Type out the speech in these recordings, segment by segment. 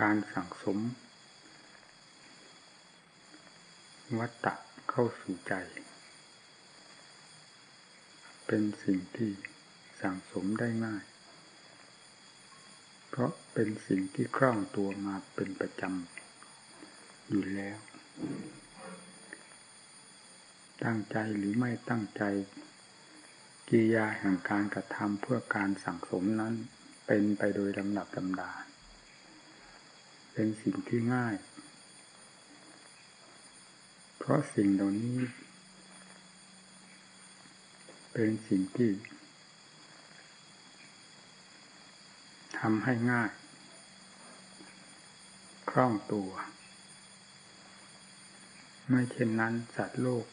การสั่งสม วัตตะเข้าสู่ใจ เป็นสิ่งที่สั่งสมได้ง่าย เพราะเป็นสิ่งที่คล่องตัวมาเป็นประจำอยู่แล้ว ตั้งใจหรือไม่ตั้งใจกิริยาแห่งการกระทำเพื่อการสั่งสมนั้นเป็นไปโดยลำดับลำดา เป็นสิ่งที่ง่าย เพราะสิ่งเหล่านี้ เป็นสิ่งที่ทำให้ง่าย คล่องตัว ไม่เช่นนั้นสัตว์โลก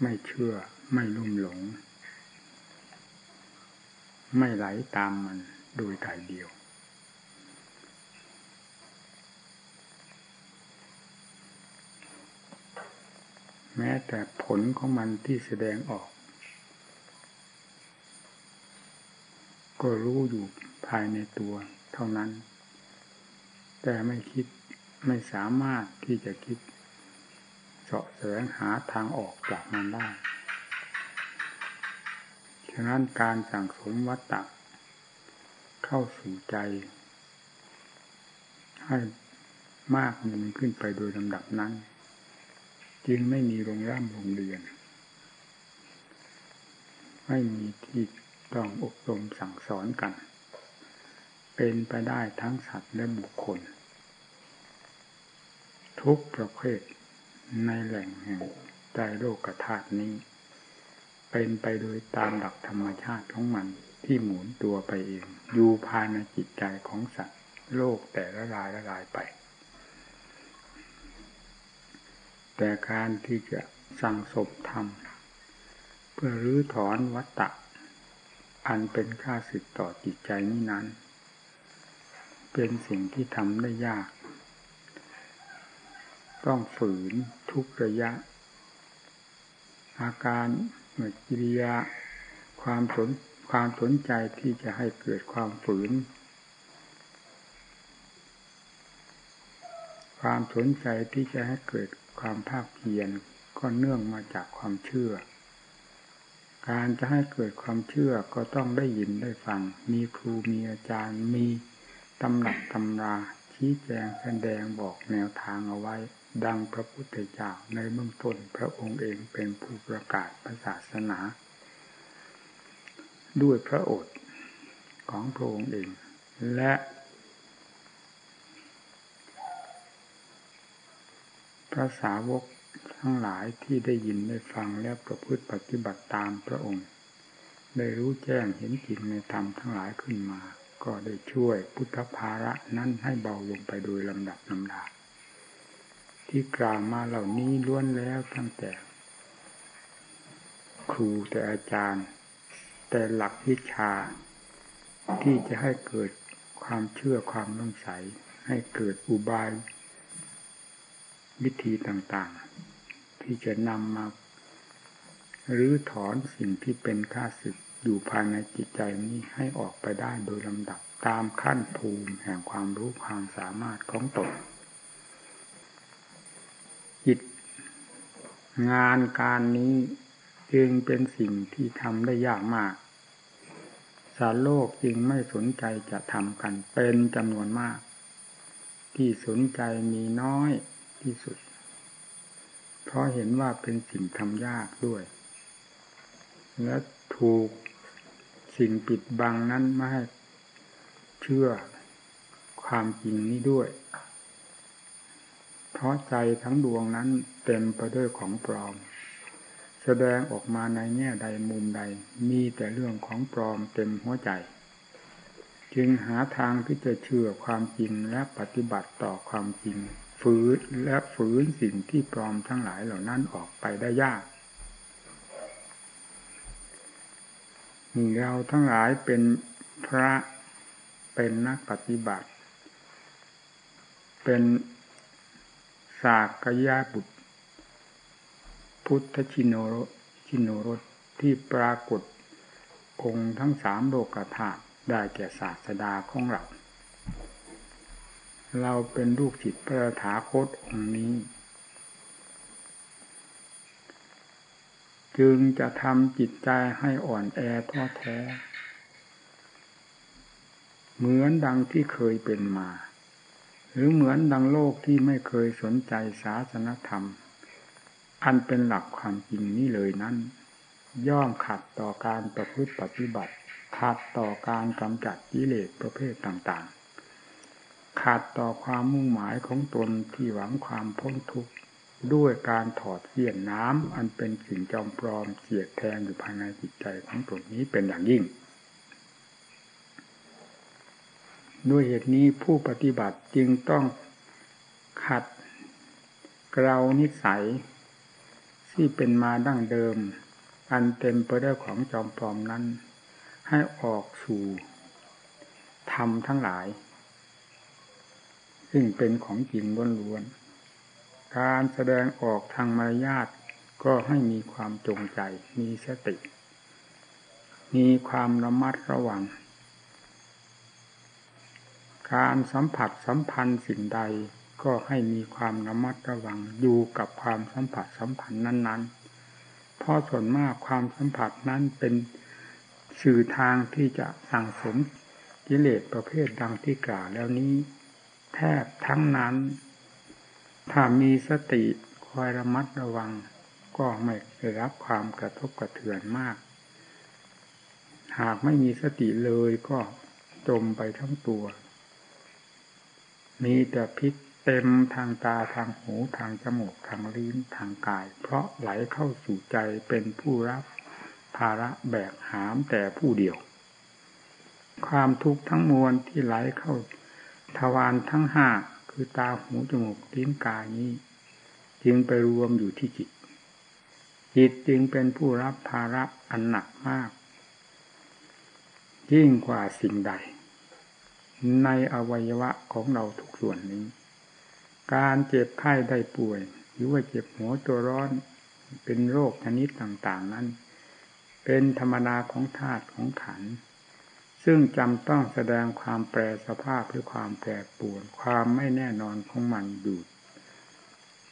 ไม่เชื่อไม่ลุ่มหลง ไม่ไหลตามมันโดยถ่เดียว แม้แต่ผลของมันที่แสดงออก ก็รู้อยู่ภายในตัวเท่านั้น แต่ไม่คิดไม่สามารถที่จะคิดเสาะแสวงหาทางออกจากมันได้ ฉะนั้นการสั่งสมวัตตะเข้าสู่ใจ ให้มากมีขึ้นไปโดยลำดับนั้น จึงไม่มีโรงร่ำโรงเรียน ไม่มีที่ต้องอบรมสั่งสอนกัน เป็นไปได้ทั้งสัตว์และบุคคล ทุกประเภทในแหล่งแห่งใจโลกธาตุนี้ เป็นไปโดยตามหลักธรรมชาติของมันที่หมุนตัวไปเอง อยู่ภายในจิตใจของสัตว์ โลกแต่ละรายละรายไป แต่การที่จะสั่งศพทำเพื่อรื้อถอนวัตตะ อันเป็นค่าสึกต่อจิตใจนี้นั้น เป็นสิ่งที่ทำได้ยาก ต้องฝืนทุกระยะ อาการเมื่อกิริยาความสนความสนใจที่จะให้เกิดความฝืน ความสนใจที่จะให้เกิด ความภาคเพียรก็เนื่องมาจากความเชื่อ การจะให้เกิดความเชื่อก็ต้องได้ยินได้ฟัง มีครูมีอาจารย์มีตำหนักตำราชี้แจงแสดงบอกแนวทางเอาไว้ ดังพระพุทธเจ้าในเบื้องต้นพระองค์เองเป็นผู้ประกาศพระศาสนา ด้วยพระโอษฐ์ของพระองค์เอง และ พระสาวกทั้งหลายที่ได้ยินได้ฟังและประพฤติปฏิบัติตามพระองค์ ได้รู้แจ้งเห็นจริงในธรรมทั้งหลายขึ้นมา ก็ได้ช่วยพุทธภาระนั้นให้เบาลงไปโดยลำดับลำดาที่กล่าวมาเหล่านี้ล้วนแล้วตั้งแต่ ครูแต่อาจารย์ แต่หลักวิชา ที่จะให้เกิดความเชื่อความน้งใสให้เกิดอุบาย วิธีต่างๆ ที่จะนำมาหรือถอนสิ่งที่เป็นค่าศึกอยู่ภายในจิตใจนี้ให้ออกไปได้โดยลำดับตามขั้นภูมิแห่งความรู้ความสามารถของตนจิตงานการนี้จึงเป็นสิ่งที่ทำได้ยากมาก สารโลกจึงไม่สนใจจะทำกันเป็นจำนวนมาก ที่สนใจมีน้อย ที่สุด เพราะเห็นว่าเป็นสิ่งทำยากด้วย และถูกสิ่งปิดบังนั้นไม่ให้เชื่อความจริงนี้ด้วย เพราะใจทั้งดวงนั้นเต็มไปด้วยของปลอม แสดงออกมาในแง่ใดมุมใด มีแต่เรื่องของปลอมเต็มหัวใจ จึงหาทางที่จะเชื่อความจริงและปฏิบัติต่อความจริง ฝืนและฝืนสิ่งที่ปลอมทั้งหลายเหล่านั้นออกไปได้ยากเราทั้งหลายเป็นพระเป็นนักปฏิบัติ เป็นสากยาบุตร พุทธชินโนรชินโนรสที่ปรากฏองค์ทั้งสามโลกธาตุได้แก่ศาสดาของเรา เราเป็นลูกศิษย์พระถาโคตองค์นี้ จึงจะทำจิตใจให้อ่อนแอท้อแท้ เหมือนดังที่เคยเป็นมา หรือเหมือนดังโลกที่ไม่เคยสนใจศาสนธรรม อันเป็นหลักความจริงนี้เลยนั้น ย่อมขัดต่อการประพฤติปฏิบัติขัดต่อการกำจัดกิเลสประเภทต่าง ขัดต่อความมุ่งหมายของตนที่หวังความพ้นทุกข์ด้วยการถอดเสียนน้ำอันเป็นสิ่งจอมปลอมเสียดแทงอยู่ภายในจิตใจของตนนี้เป็นอย่างยิ่ง ด้วยเหตุนี้ผู้ปฏิบัติจึงต้องขัดเกลานิสัย ที่เป็นมาดั้งเดิม อันเต็มไปด้วยของจอมปลอมนั้น ให้ออกสู่ธรรมทั้งหลาย ซึ่งเป็นของจริงล้วนๆการแสดงออกทางมารยาทก็ให้มีความจงใจมีสติ มีความระมัดระวัง การสัมผัสสัมพันธ์สิ่งใดก็ให้มีความระมัดระวังอยู่กับความสัมผัสสัมพันธ์นั้น ๆ เพราะส่วนมากความสัมผัสนั้นเป็นสื่อทางที่จะสั่งสมกิเลสประเภทดังที่กล่าวแล้วนี้ แทบทั้งนั้น ถ้ามีสติคอยระมัดระวัง ก็ไม่ได้รับความกระทบกระเทือนมาก หากไม่มีสติเลยก็จมไปทั้งตัว มีแต่พิษเต็มทางตาทางหูทางจมูกทางลิ้นทางกาย เพราะไหลเข้าสู่ใจเป็นผู้รับภาระแบกหามแต่ผู้เดียว ความทุกข์ทั้งมวลที่ไหลเข้า ทวารทั้งห้าคือตาหูจมูกลิ้นกายนี้ จึงไปรวมอยู่ที่จิต จิตจึงเป็นผู้รับภาระอันหนักมาก ยิ่งกว่าสิ่งใด ในอวัยวะของเราทุกส่วนนี้ การเจ็บไข้ได้ป่วย หรือว่าเจ็บหัวตัวร้อน เป็นโรคชนิดต่างๆนั้น เป็นธรรมนาของธาตุของขันธ์ ซึ่งจำต้องแสดงความแปรสภาพหรือความแปรปวนความไม่แน่นอนของมันอยู่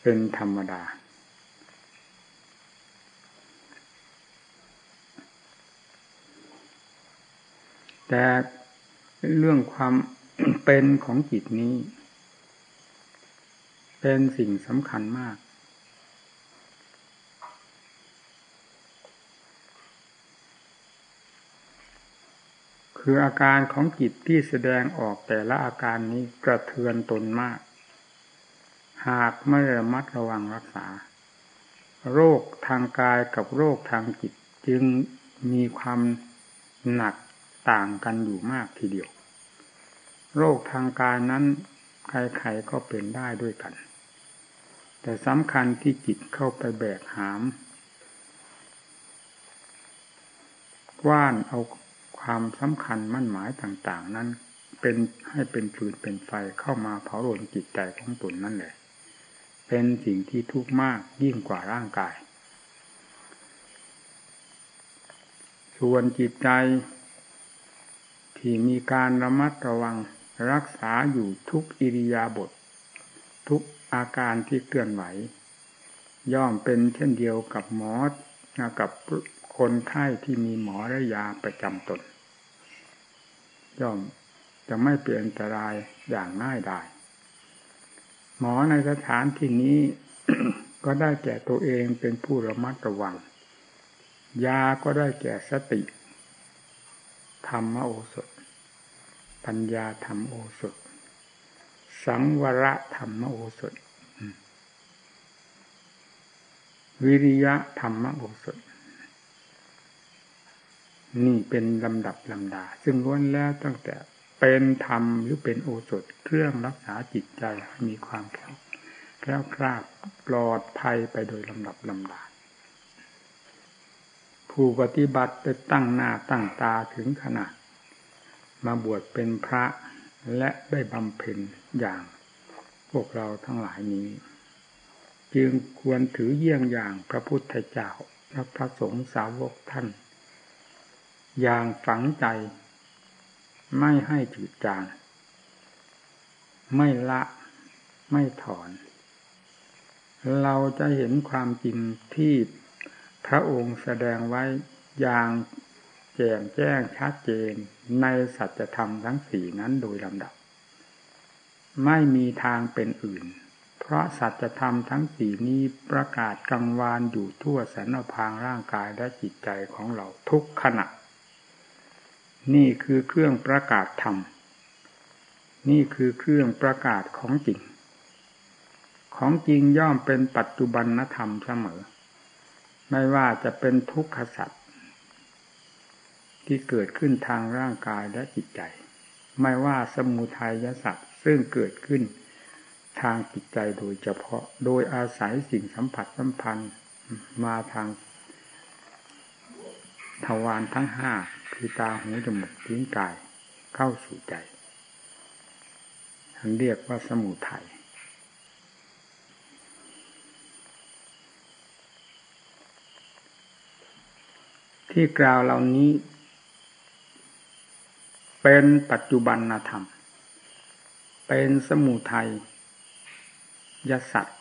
เป็นธรรมดา แต่เรื่องความเป็นของจิตนี้ เป็นสิ่งสำคัญมาก คืออาการของจิตที่แสดงออกแต่ละอาการนี้กระเทือนตนมาก หากไม่ระมัดระวังรักษา โรคทางกายกับโรคทางจิตจึงมีความหนักต่างกันอยู่มากทีเดียว โรคทางกายนั้นใครๆก็เป็นได้ด้วยกัน แต่สำคัญที่จิตเข้าไปแบกหาม ว่านเอา ความสำคัญมั่นหมายต่างๆ นั้น เป็นให้เป็นฟืนเป็นไฟเข้ามาเผาโลนจิตใจของตนนั่นแหละ เป็นสิ่งที่ทุกข์มากยิ่งกว่าร่างกาย ส่วนจิตใจ ที่มีการระมัดระวังรักษาอยู่ทุกอิริยาบถททุกอาการที่เคลื่อนไหว ย่อมเป็นเช่นเดียวกับหมอกับคนไข้ที่มีหมอระยาประจำตน ย่อมจะไม่เป็นอันตรายอย่างง่ายดายหมอในสถานที่นี้ ก็ได้แก่ตัวเองเป็นผู้ระมัดระวัง ยาก็ได้แก่สติ ธรรมโอสถ ปัญญาธรรมโอสถ สังวรธรรมโอสถ วิริยะธรรมโอสถ นี่เป็นลำดับลำดา ซึ่งล้วนแล้วตั้งแต่เป็นธรรมหรือเป็นโอสถเครื่องรักษาจิตใจมีความแข็งแกล้วคราบปลอดภัยไปโดยลำดับลำดา ผู้ปฏิบัติได้ตั้งหน้าตั้งตาถึงขนาด มาบวชเป็นพระและได้บำเพ็ญอย่าง พวกเราทั้งหลายนี้ จึงควรถือเยี่ยงอย่างพระพุทธเจ้าและพระสงฆ์สาวกท่าน อย่างฝังใจ ไม่ให้จืดจาง ไม่ละไม่ถอน เราจะเห็นความจริงที่พระองค์แสดงไว้อย่างแจ่มแจ้งชัดเจนในสัจธรรมทั้งสี่นั้นโดยลำดับ ไม่มีทางเป็นอื่น เพราะสัจธรรมทั้งสี่นี้ประกาศกังวานอยู่ทั่วสรรพางร่างกายและจิตใจของเราทุกขณะ นี่คือเครื่องประกาศธรรม นี่คือเครื่องประกาศของจริง ของจริงย่อมเป็นปัจจุบันธรรมเสมอ ไม่ว่าจะเป็นทุกขสัตว์ที่เกิดขึ้นทางร่างกายและจิตใจ ไม่ว่าสมุทัยสัตว์ซึ่งเกิดขึ้นทางจิตใจโดยเฉพาะ โดยอาศัยสิ่งสัมผัสสัมพันธ์มาทางทวารทั้งห้า คือตาหูจมูกลิ้นกายเข้าสู่ใจท่านเรียกว่าสมุทัยที่กล่าวเหล่านี้ เป็นปัจจุบันธรรม เป็นสมุทัยยสัตว์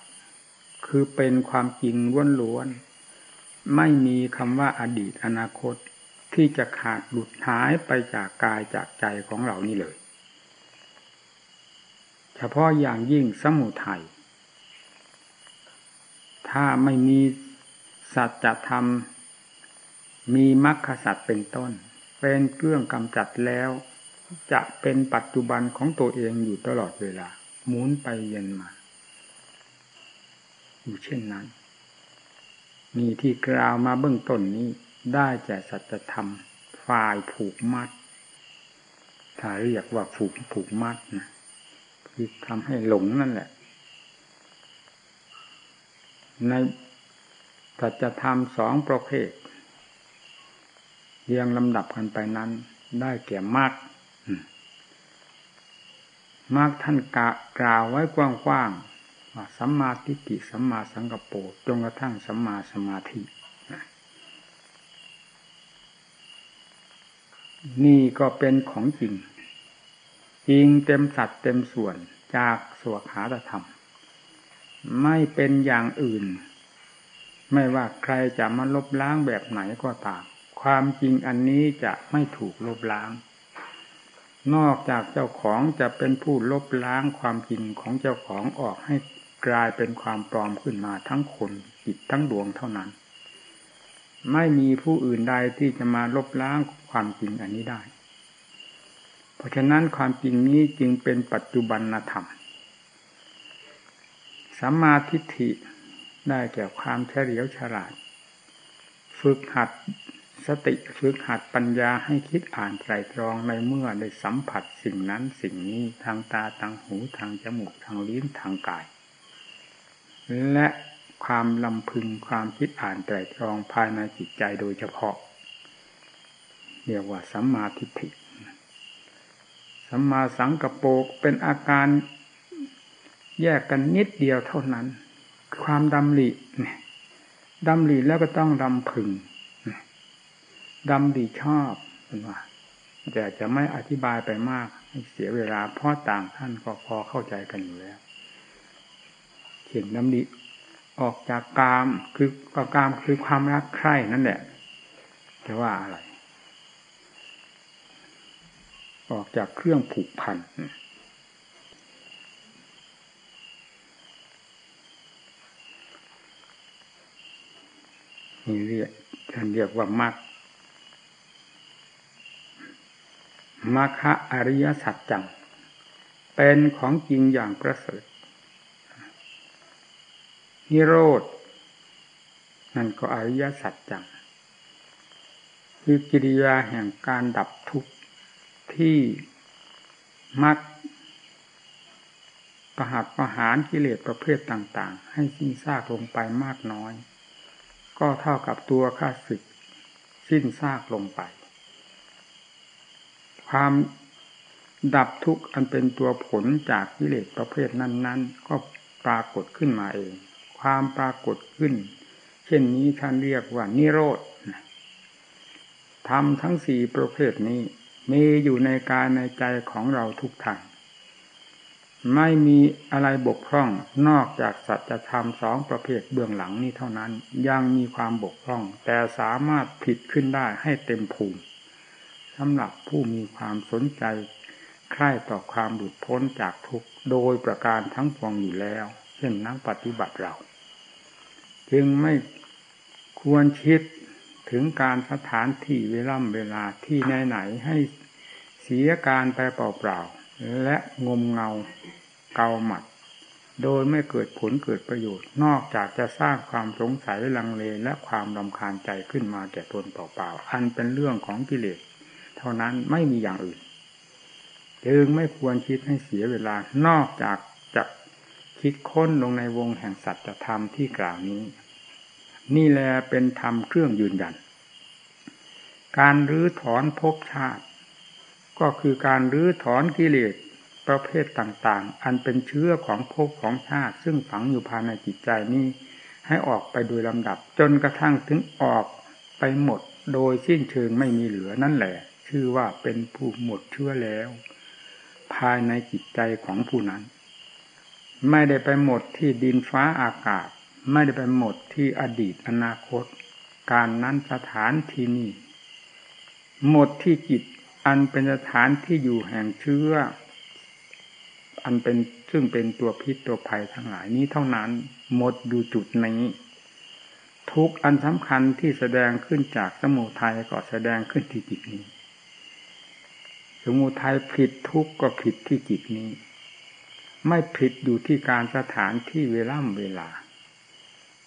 คือเป็นความจริงล้วนๆไม่มีคำว่าอดีตอนาคต ที่จะขาดหลุดหายไปจากกายจากใจของเรานี่เลย เฉพาะอย่างยิ่งสมุทัยถ้าไม่มีสัจธรรม มีมรรคสัตว์เป็นต้น เป็นเครื่องกำจัดแล้ว จะเป็นปัจจุบันของตัวเองอยู่ตลอดเวลาหมุนไปเย็นมา อยู่เช่นนั้น มีที่กล่าวมาเบื้องต้นนี้ ได้แก่สัจธรรมฝ่ายผูกมัด ถ้าเรียกว่าผูกผูกมัดนะคือทำให้หลงนั่นแหละ ในสัจธรรมสองประเภทเรียงลำดับกันไปนั้น ได้แก่มรรคมากท่านกะกล่าวไว้กว้างๆว่าสัมมาทิฏฐิสัมมาสังกปรจนกระทั่งสัมมาสมาธิ นี่ก็เป็นของจริง จริงเต็มสัดเต็มส่วนจากสวขาตธรรม ไม่เป็นอย่างอื่น ไม่ว่าใครจะมาลบล้างแบบไหนก็ตาม ความจริงอันนี้จะไม่ถูกลบล้าง นอกจากเจ้าของจะเป็นผู้ลบล้างความจริงของเจ้าของออกให้กลายเป็นความปลอมขึ้นมาทั้งคนจิตทั้งดวงเท่านั้น ไม่มีผู้อื่นใดที่จะมาลบล้างความจริงอันนี้ได้ เพราะฉะนั้นความจริงนี้จึงเป็นปัจจุบันธรรมสัมมาทิฏฐิได้แก่ความเฉลียวฉลาด ฝึกหัดสติฝึกหัดปัญญาให้คิดอ่านไตรตรองในเมื่อได้สัมผัสสิ่งนั้นสิ่งนี้ทางตาทางหูทางจมูกทางลิ้นทางกาย และ ความลำพึงความคิดอ่านไตรตรองภายในจิตใจโดยเฉพาะ เรียกว่าสัมมาทิฏฐิสัมมาสังกปรเป็นอาการแยกกันนิดเดียวเท่านั้น ความดำริดำริแล้วก็ต้องดำพึงดำดีชอบเป็นว่าแต่จะไม่อธิบายไปมากเสียเวลาเพราะต่างท่านก็พอเข้าใจกันอยู่แล้วเห็นดำดี ออกจากกามคือกามคือความรักใคร่นั่นแหละจะว่าอะไร ออกจากเครื่องผูกพันนี่เรียกท่านเรียกว่ามัดมาคะอริยสัจจัง เป็นของจริงอย่างประเสริฐ นิโรธนั่นก็อริยสัจจัง คือกิริยาแห่งการดับทุกข์ที่มักประหัตประหารกิเลสประเภทต่าง ๆ ให้สิ้นซากลงไปมากน้อย ก็เท่ากับตัวข้าศึก สิ้นซากลงไป ความดับทุกข์อันเป็นตัวผลจากกิเลสประเภทนั้น ๆ ก็ปรากฏขึ้นมาเอง ความปรากฏขึ้น เช่นนี้ท่านเรียกว่านิโรธทำทั้งสี่ประเภทนี้ มีอยู่ในกายในใจของเราทุกทางไม่มีอะไรบกพร่องนอกจากสัจธรรมสองประเภทเบื้องหลังนี้เท่านั้น ยังมีความบกพร่อง แต่สามารถผิดขึ้นได้ให้เต็มภูมิสำหรับผู้มีความสนใจใคร่ต่อความหลุดพ้นจากทุกข์โดยประการทั้งปวงอยู่แล้ว เช่นนักปฏิบัติเรา จึงไม่ควรคิดถึงการสถานที่เวล่ำเวลาที่ไหนๆให้เสียการไปเปล่าๆและงมเงาเกาหมัด โดยไม่เกิดผลเกิดประโยชน์ นอกจากจะสร้างความสงสัยลังเลและความรำคาญใจขึ้นมาแก่ตนเปล่าๆอันเป็นเรื่องของกิเลส เท่านั้นไม่มีอย่างอื่น จึงไม่ควรคิดให้เสียเวลานอกจากจะคิดค้นลงในวงแห่งสัจธรรมที่กล่าวนี้ นี่แหละเป็นธรรมเครื่องยืนยัน การรื้อถอนภพชาติ ก็คือการรื้อถอนกิเลสประเภทต่างๆ อันเป็นเชื้อของภพของชาติ ซึ่งฝังอยู่ภายในจิตใจนี้ ให้ออกไปโดยลำดับ จนกระทั่งถึงออกไปหมดโดยสิ้นเชิงไม่มีเหลือนั่นแหละ ชื่อว่าเป็นผู้หมดเชื้อแล้ว ภายในจิตใจของผู้นั้น ไม่ได้ไปหมดที่ดินฟ้าอากาศ ไม่ได้ไปหมดที่อดีตอนาคต การนั้นสถานที่นี้หมดที่จิตอันเป็นสถานที่อยู่แห่งเชื้อ อันเป็นซึ่งเป็นตัวพิษตัวภัยทั้งหลายนี้เท่านั้นหมดอยู่จุดนี้ทุกอันสำคัญที่แสดงขึ้นจากสมุทัยก็แสดงขึ้นที่จิตนี้ สมุทัยผิดทุกก็ผิดที่จิตนี้ ไม่ผิดอยู่ที่การสถานที่เวลาเวลา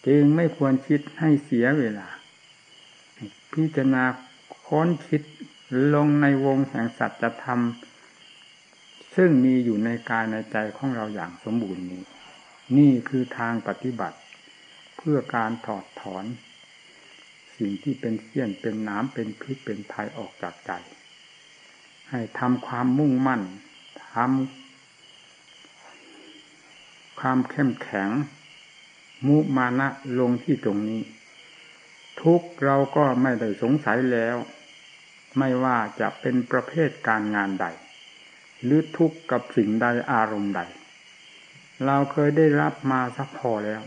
จึงไม่ควรคิดให้เสียเวลา พิจารณาค้นคิดลงในวงแห่งสัจธรรม ซึ่งมีอยู่ในกายในใจของเราอย่างสมบูรณ์นี้ นี่คือทางปฏิบัติ เพื่อการถอดถอน สิ่งที่เป็นเสี้ยนเป็นน้ำเป็นพิษเป็นภัยออกจากใจ ให้ทำความมุ่งมั่นทำความเข้มแข็ง มุมานะลงที่ตรงนี้ ทุกเราก็ไม่ได้สงสัยแล้ว ไม่ว่าจะเป็นประเภทการงานใด หรือทุกข์กับสิ่งใดอารมณ์ใด เราเคยได้รับมาสักพอแล้ว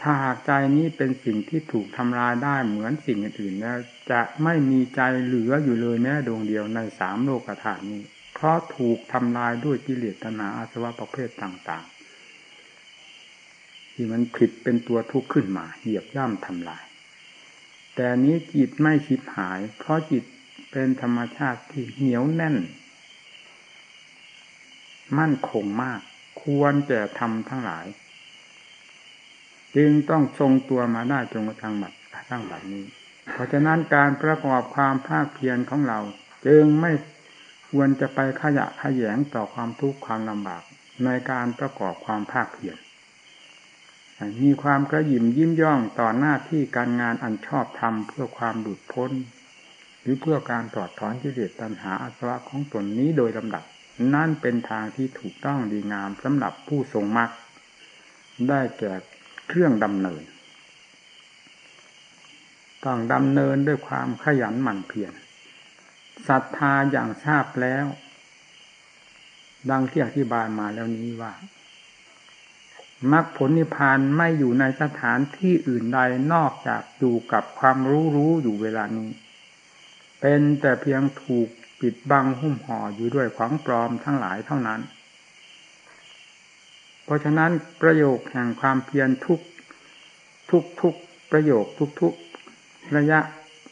ถ้าหากใจนี้เป็นสิ่งที่ถูกทำลายได้เหมือนสิ่งอื่นแล้วจะไม่มีใจเหลืออยู่เลยแม้ดวงเดียวในสามโลกธาตุนี้ เพราะถูกทำลายด้วยกิเลสตนาอาสวะประเภทต่าง ที่มันผิดเป็นตัวทุกข์ขึ้นมา เหยียบย่ำทำลาย แต่นี้จิตไม่คิดหาย เพราะจิตเป็นธรรมชาติที่เหนียวแน่น มั่นคงมาก ควรจะทำทั้งหลาย จึงต้องทรงตัวมาได้จนกระทั่งบัดกระทั่งบัดนี้ เพราะฉะนั้นการประกอบความภาคเพียรของเรา จึงไม่ควรจะไปขยะขยแยงต่อความทุกข์ความลำบากในการประกอบความภาคเพียร มีความกระยิมยิ้มย่องต่อหน้าที่การงานอันชอบทำเพื่อความหลุดพ้น หรือเพื่อการตรอดถอนกิเลสตัณหาอาสวะของตนนี้โดยลำดับ นั่นเป็นทางที่ถูกต้องดีงามสำหรับผู้ทรงมรรคได้แก่เครื่องดำเนิน ต้องดำเนินด้วยความขยันหมั่นเพียรศรัทธาอย่างทราบแล้ว ดังที่อธิบายมาแล้วนี้ว่า มรรคผลนิพพานไม่อยู่ในสถานที่อื่นใดนอกจากอยู่กับความรู้รู้อยู่เวลานี้ เป็นแต่เพียงถูกปิดบังหุ้มห่ออยู่ด้วยของปลอมทั้งหลายเท่านั้น เพราะฉะนั้นประโยคแห่งความเพียรทุกทุกทุกประโยคทุกทุกระยะ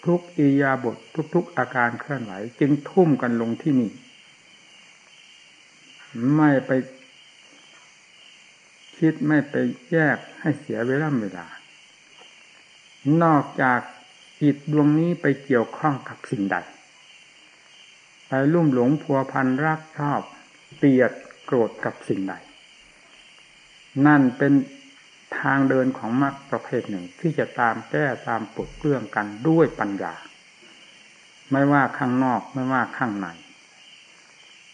ทุกอียาบททุกทุกอาการเคลื่อนไหว จึงทุ่มกันลงที่นี่ ไม่ไป คิดไม่ไปแยกให้เสียเวลาเวลา นอกจากจิตดวงนี้ไปเกี่ยวข้องกับสิ่งใด ไปลุ่มหลงพัวพันรักชอบเตียดโกรธกับสิ่งใด นั่นเป็นทางเดินของมรรคประเภทหนึ่งที่จะตามแก้ตามปลดเปลื้องกันด้วยปัญญา ไม่ว่าข้างนอกไม่ว่าข้างใน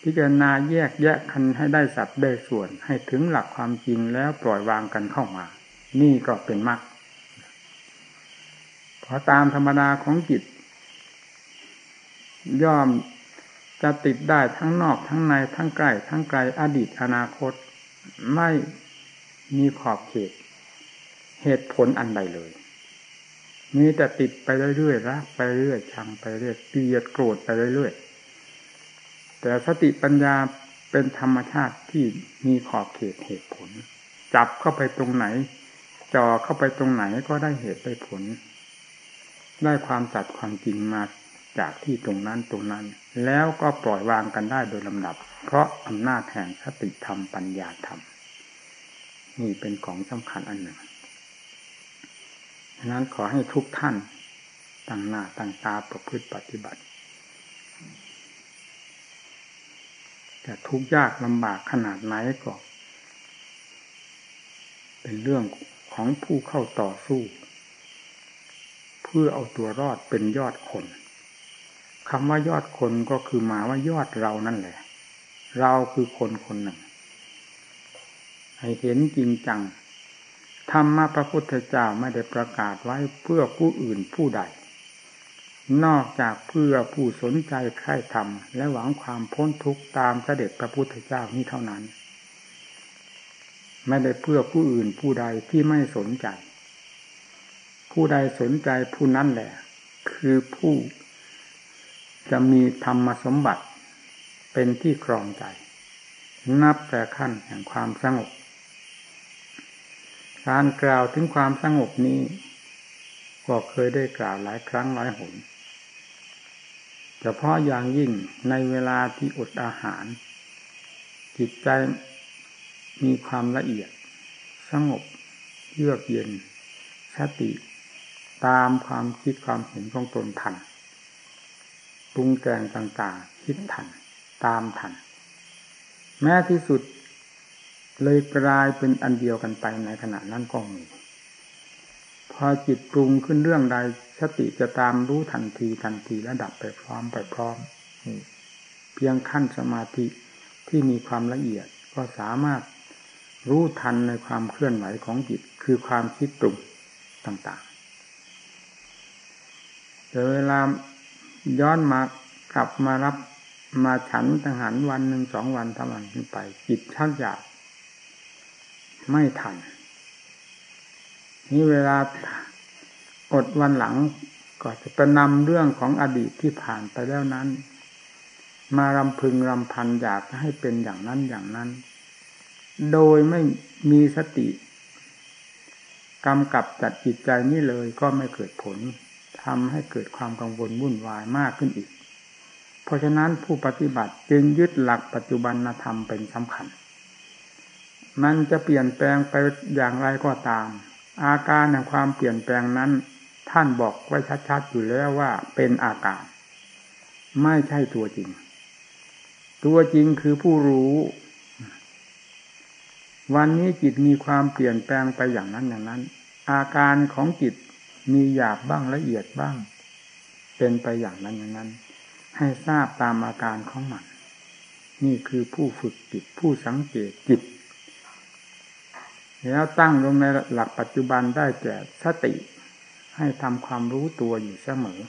พิจารณาแยกแยะคันให้ได้สัตว์ได้ส่วน ให้ถึงหลักความจริงแล้วปล่อยวางกันเข้ามา นี่ก็เป็นมรรคพอตามธรรมดาของจิต ย่อมจะติดได้ทั้งนอกทั้งในทั้งใกล้ทั้งไกลอดีตอนาคต ไม่มีขอบเขต เหตุผลอันใดเลยมีแต่ติดไปเรื่อยๆรักไปเรื่อยชังไปเรื่อยเกลียดโกรธไปเรื่อยๆ แต่สติปัญญาเป็นธรรมชาติที่มีขอบเขตเหตุผล จับเข้าไปตรงไหนจ่อเข้าไปตรงไหนก็ได้เหตุได้ผล ได้ความสัตย์ความจริงมาจากที่ตรงนั้นตรงนั้น แล้วก็ปล่อยวางกันได้โดยลำดับ เพราะอำนาจแห่งสติธรรมปัญญาธรรมนี่เป็นของสำคัญอันหนึ่งฉะนั้นขอให้ทุกท่านตั้งหน้าตั้งตาประพฤติปฏิบัติ แต่ทุกยากลำบากขนาดไหนก็ เป็นเรื่องของผู้เข้าต่อสู้ เพื่อเอาตัวรอดเป็นยอดคนคำว่ายอดคนก็คือหมายว่ายอดเรานั่นแหละ เราคือคนคนหนึ่ง ให้เห็นจริงจังธรรมะพระพุทธเจ้าไม่ได้ประกาศไว้เพื่อผู้อื่นผู้ใด นอกจากเพื่อผู้สนใจใคร่ธรรม และหวังความพ้นทุกข์ตามเสด็จพระพุทธเจ้านี้เท่านั้น ไม่ได้เพื่อผู้อื่นผู้ใดที่ไม่สนใจ ผู้ใดสนใจผู้นั้นแหละ คือผู้จะมีธรรมสมบัติเป็นที่ครองใจ นับแต่ขั้นแห่งความสงบ การกล่าวถึงความสงบนี้ก็เคยได้กล่าวหลายครั้งหลายหน ฉพาะอย่างยิ่งในเวลาที่อดอาหาร จิตใจมีความละเอียด สงบเยือกเย็นสติตามความคิดความเห็นของตนทันปรุงแต่งต่างๆ คิดทัน ตามทัน แม้ที่สุดเลยกลายเป็นอันเดียวกันไปในขณะนั้นก็มี พอจิตปรุงขึ้นเรื่องใดสติจะตามรู้ทันทีทันทีและดับไปพร้อมไปพร้อมเพียงขั้นสมาธิที่มีความละเอียดก็สามารถรู้ทันในความเคลื่อนไหวของจิตคือความคิดปรุงต่างๆแต่เวลาย้อนมากลับมารับมาฉันทหารวันหนึ่งสองวันทำวันขึ้นไป จิตชักอยากไม่ทัน นี่เวลาอดวันหลังก็จะไปนำเรื่องของอดีตที่ผ่านไปแล้วนั้น มารำพึงรำพันอยากให้เป็นอย่างนั้นอย่างนั้น โดยไม่มีสติกำกับจัดจิตใจนี่เลยก็ไม่เกิดผลทำให้เกิดความกังวลวุ่นวายมากขึ้นอีก เพราะฉะนั้นผู้ปฏิบัติจึงยึดหลักปัจจุบันธรรมเป็นสำคัญ มันจะเปลี่ยนแปลงไปอย่างไรก็ตาม อาการแห่งความเปลี่ยนแปลงนั้น ท่านบอกไว้ชัดๆอยู่แล้วว่าเป็นอาการ ไม่ใช่ตัวจริง ตัวจริงคือผู้รู้ วันนี้จิตมีความเปลี่ยนแปลงไปอย่างนั้นอย่างนั้น อาการของจิตมีหยาบบ้างละเอียดบ้าง เป็นไปอย่างนั้นอย่างนั้น ให้ทราบตามอาการของมัน นี่คือผู้ฝึกจิตผู้สังเกตจิต แล้วตั้งลงในหลักปัจจุบันได้แก่สติ ให้ทำความรู้ตัวอยู่เสมอ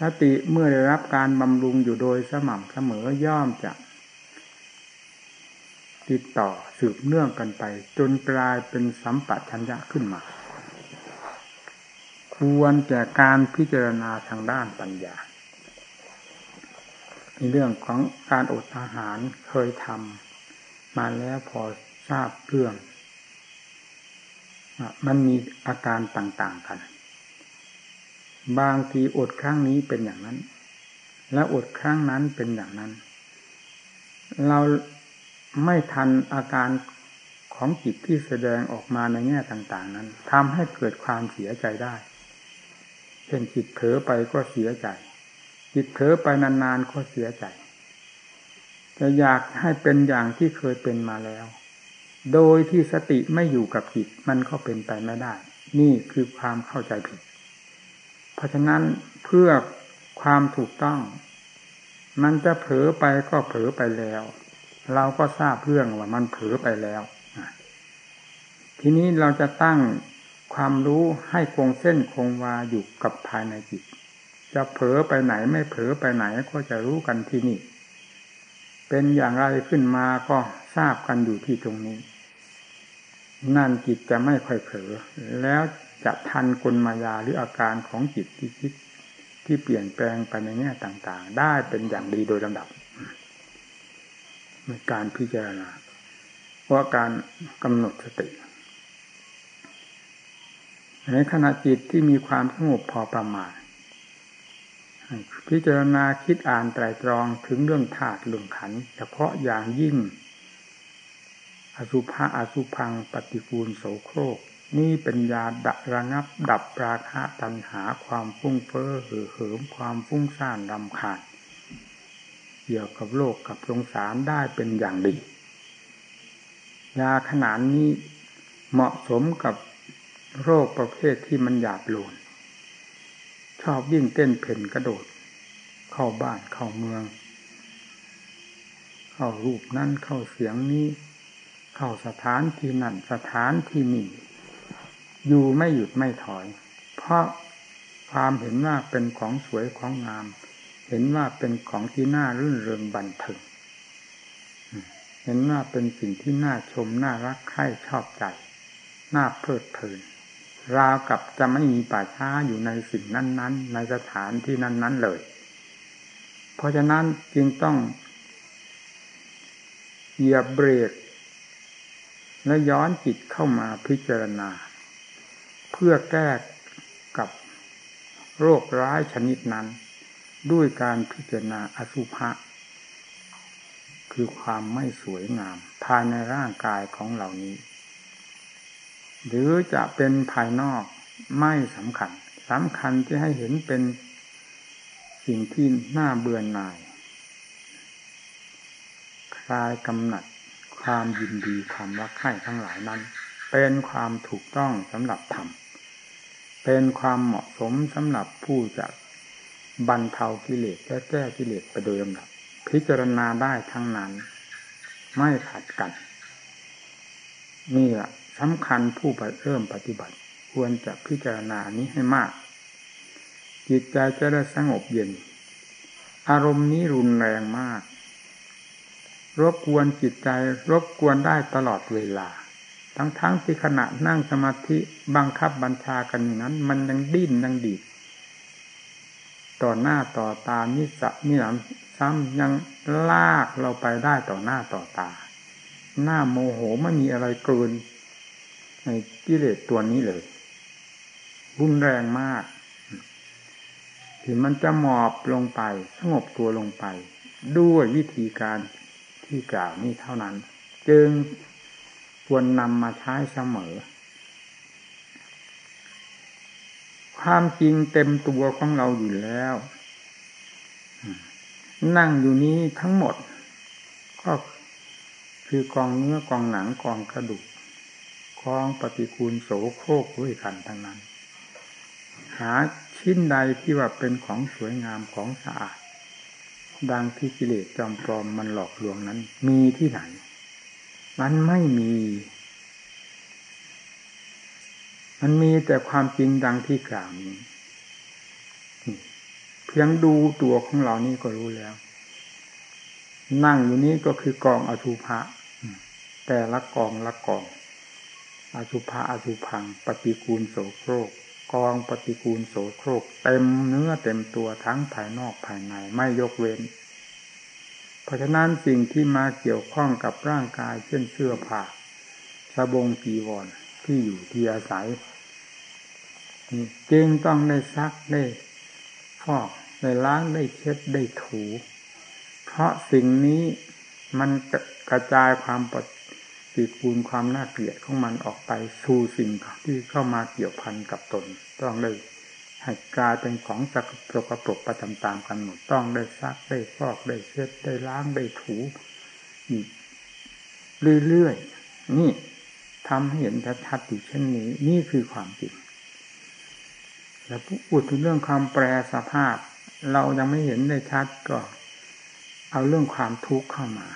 สติเมื่อได้รับการบำรุงอยู่โดยสม่ำเสมอย่อมจะ ติดต่อสืบเนื่องกันไป จนกลายเป็นสัมปชัญญะขึ้นมา ควรแก่การพิจารณาทางด้านปัญญาในเรื่องของการอดอาหารเคยทำมาแล้วพอ ทราบเรื่องมันมีอาการต่างๆกัน บางทีอดครั้งนี้เป็นอย่างนั้น และอดครั้งนั้นเป็นอย่างนั้น เราไม่ทันอาการของจิตที่แสดงออกมาในแง่ต่างๆ นั้นทำให้เกิดความเสียใจได้ เช่นจิตเผลอไปก็เสียใจ จิตเผลอไปนานๆก็เสียใจ จะอยากให้เป็นอย่างที่เคยเป็นมาแล้ว โดยที่สติไม่อยู่กับจิตมันก็เป็นไปไม่ได้ นี่คือความเข้าใจผิด เพราะฉะนั้นเพื่อความถูกต้อง มันจะเผลอไปก็เผลอไปแล้ว เราก็ทราบเรื่องว่ามันเผลอไปแล้ว ทีนี้เราจะตั้งความรู้ให้คงเส้นคงวาอยู่กับภายในจิต จะเผลอไปไหนไม่เผลอไปไหนก็จะรู้กันที่นี่ เป็นอย่างไรขึ้นมาก็ทราบกันอยู่ที่ตรงนี้ นั่นจิตจะไม่ค่อยเผลอแล้วจะทันกลมายาหรืออาการของจิตที่คิดที่เปลี่ยนแปลงไปในแง่ต่างๆ ได้เป็นอย่างดีโดยลำดับในการพิจารณาว่าการกำหนดสติในขณะจิตที่มีความสงบพอประมาณพิจารณาคิดอ่านไตรตรองถึงเรื่องธาตุเรื่องขันเฉพาะอย่างยิ่ง อสุภะอสุพังปฏิกูลโสโครก นี่เป็นยาดระงับดับราคะตัณหาความฟุ้งเฟ้อเห่อเหิมความฟุ้งซ่านรำคาญเกี่ยวกับโลกกับสงสารได้เป็นอย่างดี ยาขนาดนี้เหมาะสมกับโรคประเภทที่มันหยาบโลน ชอบยิ่งเต้นเพ่นกระโดด เข้าบ้านเข้าเมือง เข้ารูปนั่นเข้าเสียงนี้ เข้าสถานที่นั่นสถานที่นี่อยู่ไม่หยุดไม่ถอย เพราะความเห็นว่าเป็นของสวยของงาม เห็นว่าเป็นของที่น่ารื่นเริงบันเทิงเห็นว่าเป็นสิ่งที่น่าชมน่ารักใคร่ชอบใจ น่าเพลิดเพลิน ราวกับจะไม่มีป่าช้าอยู่ในสิ่งนั้น ๆ ในสถานที่นั้น ๆเลย เพราะฉะนั้นจึงต้องเหยียบเบรก และย้อนจิตเข้ามาพิจารณา เพื่อแก้กับโรคร้ายชนิดนั้น ด้วยการพิจารณาอสุภะคือความไม่สวยงาม ภายในร่างกายของเหล่านี้ หรือจะเป็นภายนอกไม่สำคัญสำคัญที่ให้เห็นเป็นสิ่งที่น่าเบื่อหน่าย คลายกำหนัด ความยินดีความรักใคร่ทั้งหลายนั้น เป็นความถูกต้องสำหรับธรรมเป็นความเหมาะสมสำหรับผู้จะบรรเทากิเลสและแก้กิเลสไปโดยลำดับ พิจารณาได้ทั้งนั้น ไม่ขัดกันนี่แหละสำคัญผู้เริ่มปฏิบัติ ควรจะพิจารณานี้ให้มาก จิตใจจะได้สงบเย็น อารมณ์นี้รุนแรงมาก รบกวนจิตใจ รบกวนได้ตลอดเวลา ทั้งๆทที่ขณะนั่งสมาธิบังคับบัญชากันอย่างนั้น มันยังดิ้นยังดีดต่อหน้าต่อตานิสะนิหลังซ้ำยังลากเราไปได้ต่อหน้าต่อตา หน้าโมโหไม่มีอะไรเกินในกิเลสตัวนี้เลยรุนแรงมากที่มันจะหมอบลงไป สงบตัวลงไป ด้วยวิธีการ ที่กล่าวนี้เท่านั้น จึงควรนำมาใช้เสมอ ความจริงเต็มตัวของเราอยู่แล้ว นั่งอยู่นี้ทั้งหมด ก็คือกองเนื้อกองหนังกองกระดูกคล้องปฏิคูลโสโครกด้วยกันทั้งนั้น หาชิ้นใดที่ว่าเป็นของสวยงามของสะอาด ดังที่กิเลสจอมปลอมมันหลอกลวงนั้น มีที่ไหน มันไม่มี มันมีแต่ความจริงดังที่กล่าวนี้เพียงดูตัวของเรานี่ก็รู้แล้ว นั่งอยู่นี้ก็คือกองอสุภะแต่ละกองละกองอสุภะอสุพังปฏิกูลโสโครก กองปฏิกูลโสโครกเต็มเนื้อเต็มตัวทั้งภายนอกภายในไม่ยกเว้น เพราะฉะนั้นสิ่งที่มาเกี่ยวข้องกับร่างกายเช่นเสื้อผ้าสบงกีวรที่อยู่ที่อาศัยจึงต้องได้ซักได้ฟอกได้ล้างได้เช็ดได้ถู เพราะสิ่งนี้มันกระจายความป ติคูณความน่าเกลียดของมันออกไปสู่สิ่งที่เข้ามาเกี่ยวพันกับตน ต้องได้ให้กลายเป็นของสกปรกปรกประจำตามกันหมดต้องได้ซักได้ฟอกได้เช็ดได้ล้างได้ถูเรื่อยๆนี่ทำให้เห็นชัดๆอยู่เช่นนี้ นี่คือความจริงแล้วพูดถึงเรื่องความแปรสภาพ เรายังไม่เห็นได้ชัดก็ เอาเรื่องความทุกข์เข้ามา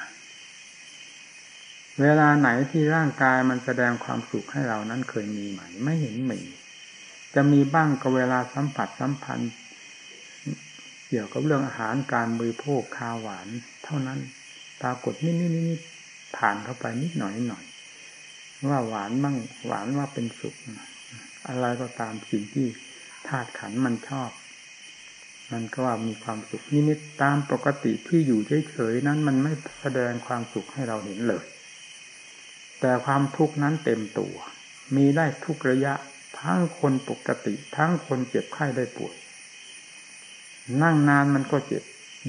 เวลาไหนที่ร่างกายมันแสดงความสุขให้เรานั้นเคยมีไหม ไม่เห็นมีจะมีบ้างก็เวลาสัมผัสสัมพันธ์ เกี่ยวกับเรื่องอาหารการบริโภคคาหวาน เท่านั้น ปรากฏนิดนิดนิดผ่านเข้าไปนิดหน่อยนิดหน่อย ว่าหวานบ้างหวานว่าเป็นสุข อะไรก็ตามสิ่งที่ธาตุขันมันชอบ มันก็ว่ามีความสุขนิดๆตามปกติที่อยู่เฉยๆนั้นมันไม่แสดงความสุขให้เราเห็นเลย แต่ความทุกข์นั้นเต็มตัว มีได้ทุกระยะ ทั้งคนปกติ ทั้งคนเจ็บไข้ได้ปวดนั่งนานมันก็เจ็บ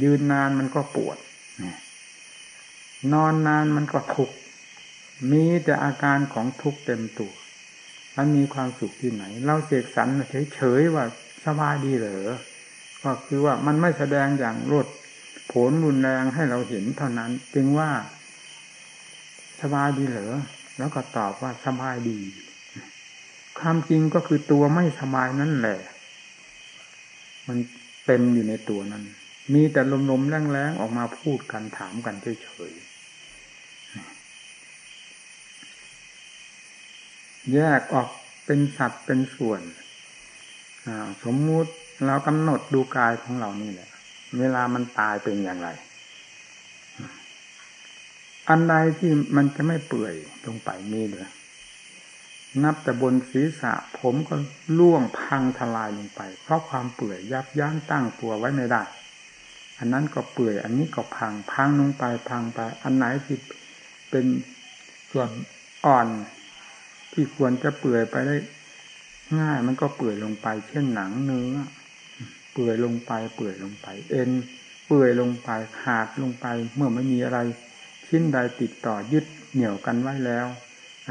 ยืนนานมันก็ปวด นอนนานมันก็ทุกข์ มีแต่อาการของทุกข์เต็มตัว มันมีความสุขที่ไหน เราเสกสรรเฉยๆว่าสบายดีเหรอ ก็คือว่ามันไม่แสดงอย่างรดผลรุนแรงให้เราเห็นเท่านั้น จึงว่า สบายดีเหรอแล้วก็ตอบว่าสบายดี ความจริงก็คือตัวไม่สบายนั่นแหละ มันเต็มอยู่ในตัวนั้น มีแต่ลมๆแรงๆออกมาพูดกันถามกันเฉยๆแยกออกเป็นสัตว์เป็นส่วนสมมุติเรากำหนดดูกายของเรานี่แหละ เวลามันตายเป็นอย่างไร อันใดที่มันจะไม่เปื่อยลงไปมีเลยนับแต่บนศีรษะผมก็ล่วงพังทลายลงไป เพราะความเปื่อยยับยั้งตั้งตัวไว้ไม่ได้ อันนั้นก็เปื่อย อันนี้ก็พังพังลงไปพังไป อันไหนที่เป็นส่วนอ่อน ที่ควรจะเปื่อยไปได้ ง่ายมันก็เปื่อยลงไป เช่นหนังเนื้อ เปื่อยลงไป เปื่อยลงไป เอ็นเปื่อยลงไปขาดลงไป เมื่อไม่มีอะไร ชิ้นใดติดต่อยึดเหนี่ยวกันไว้แล้ว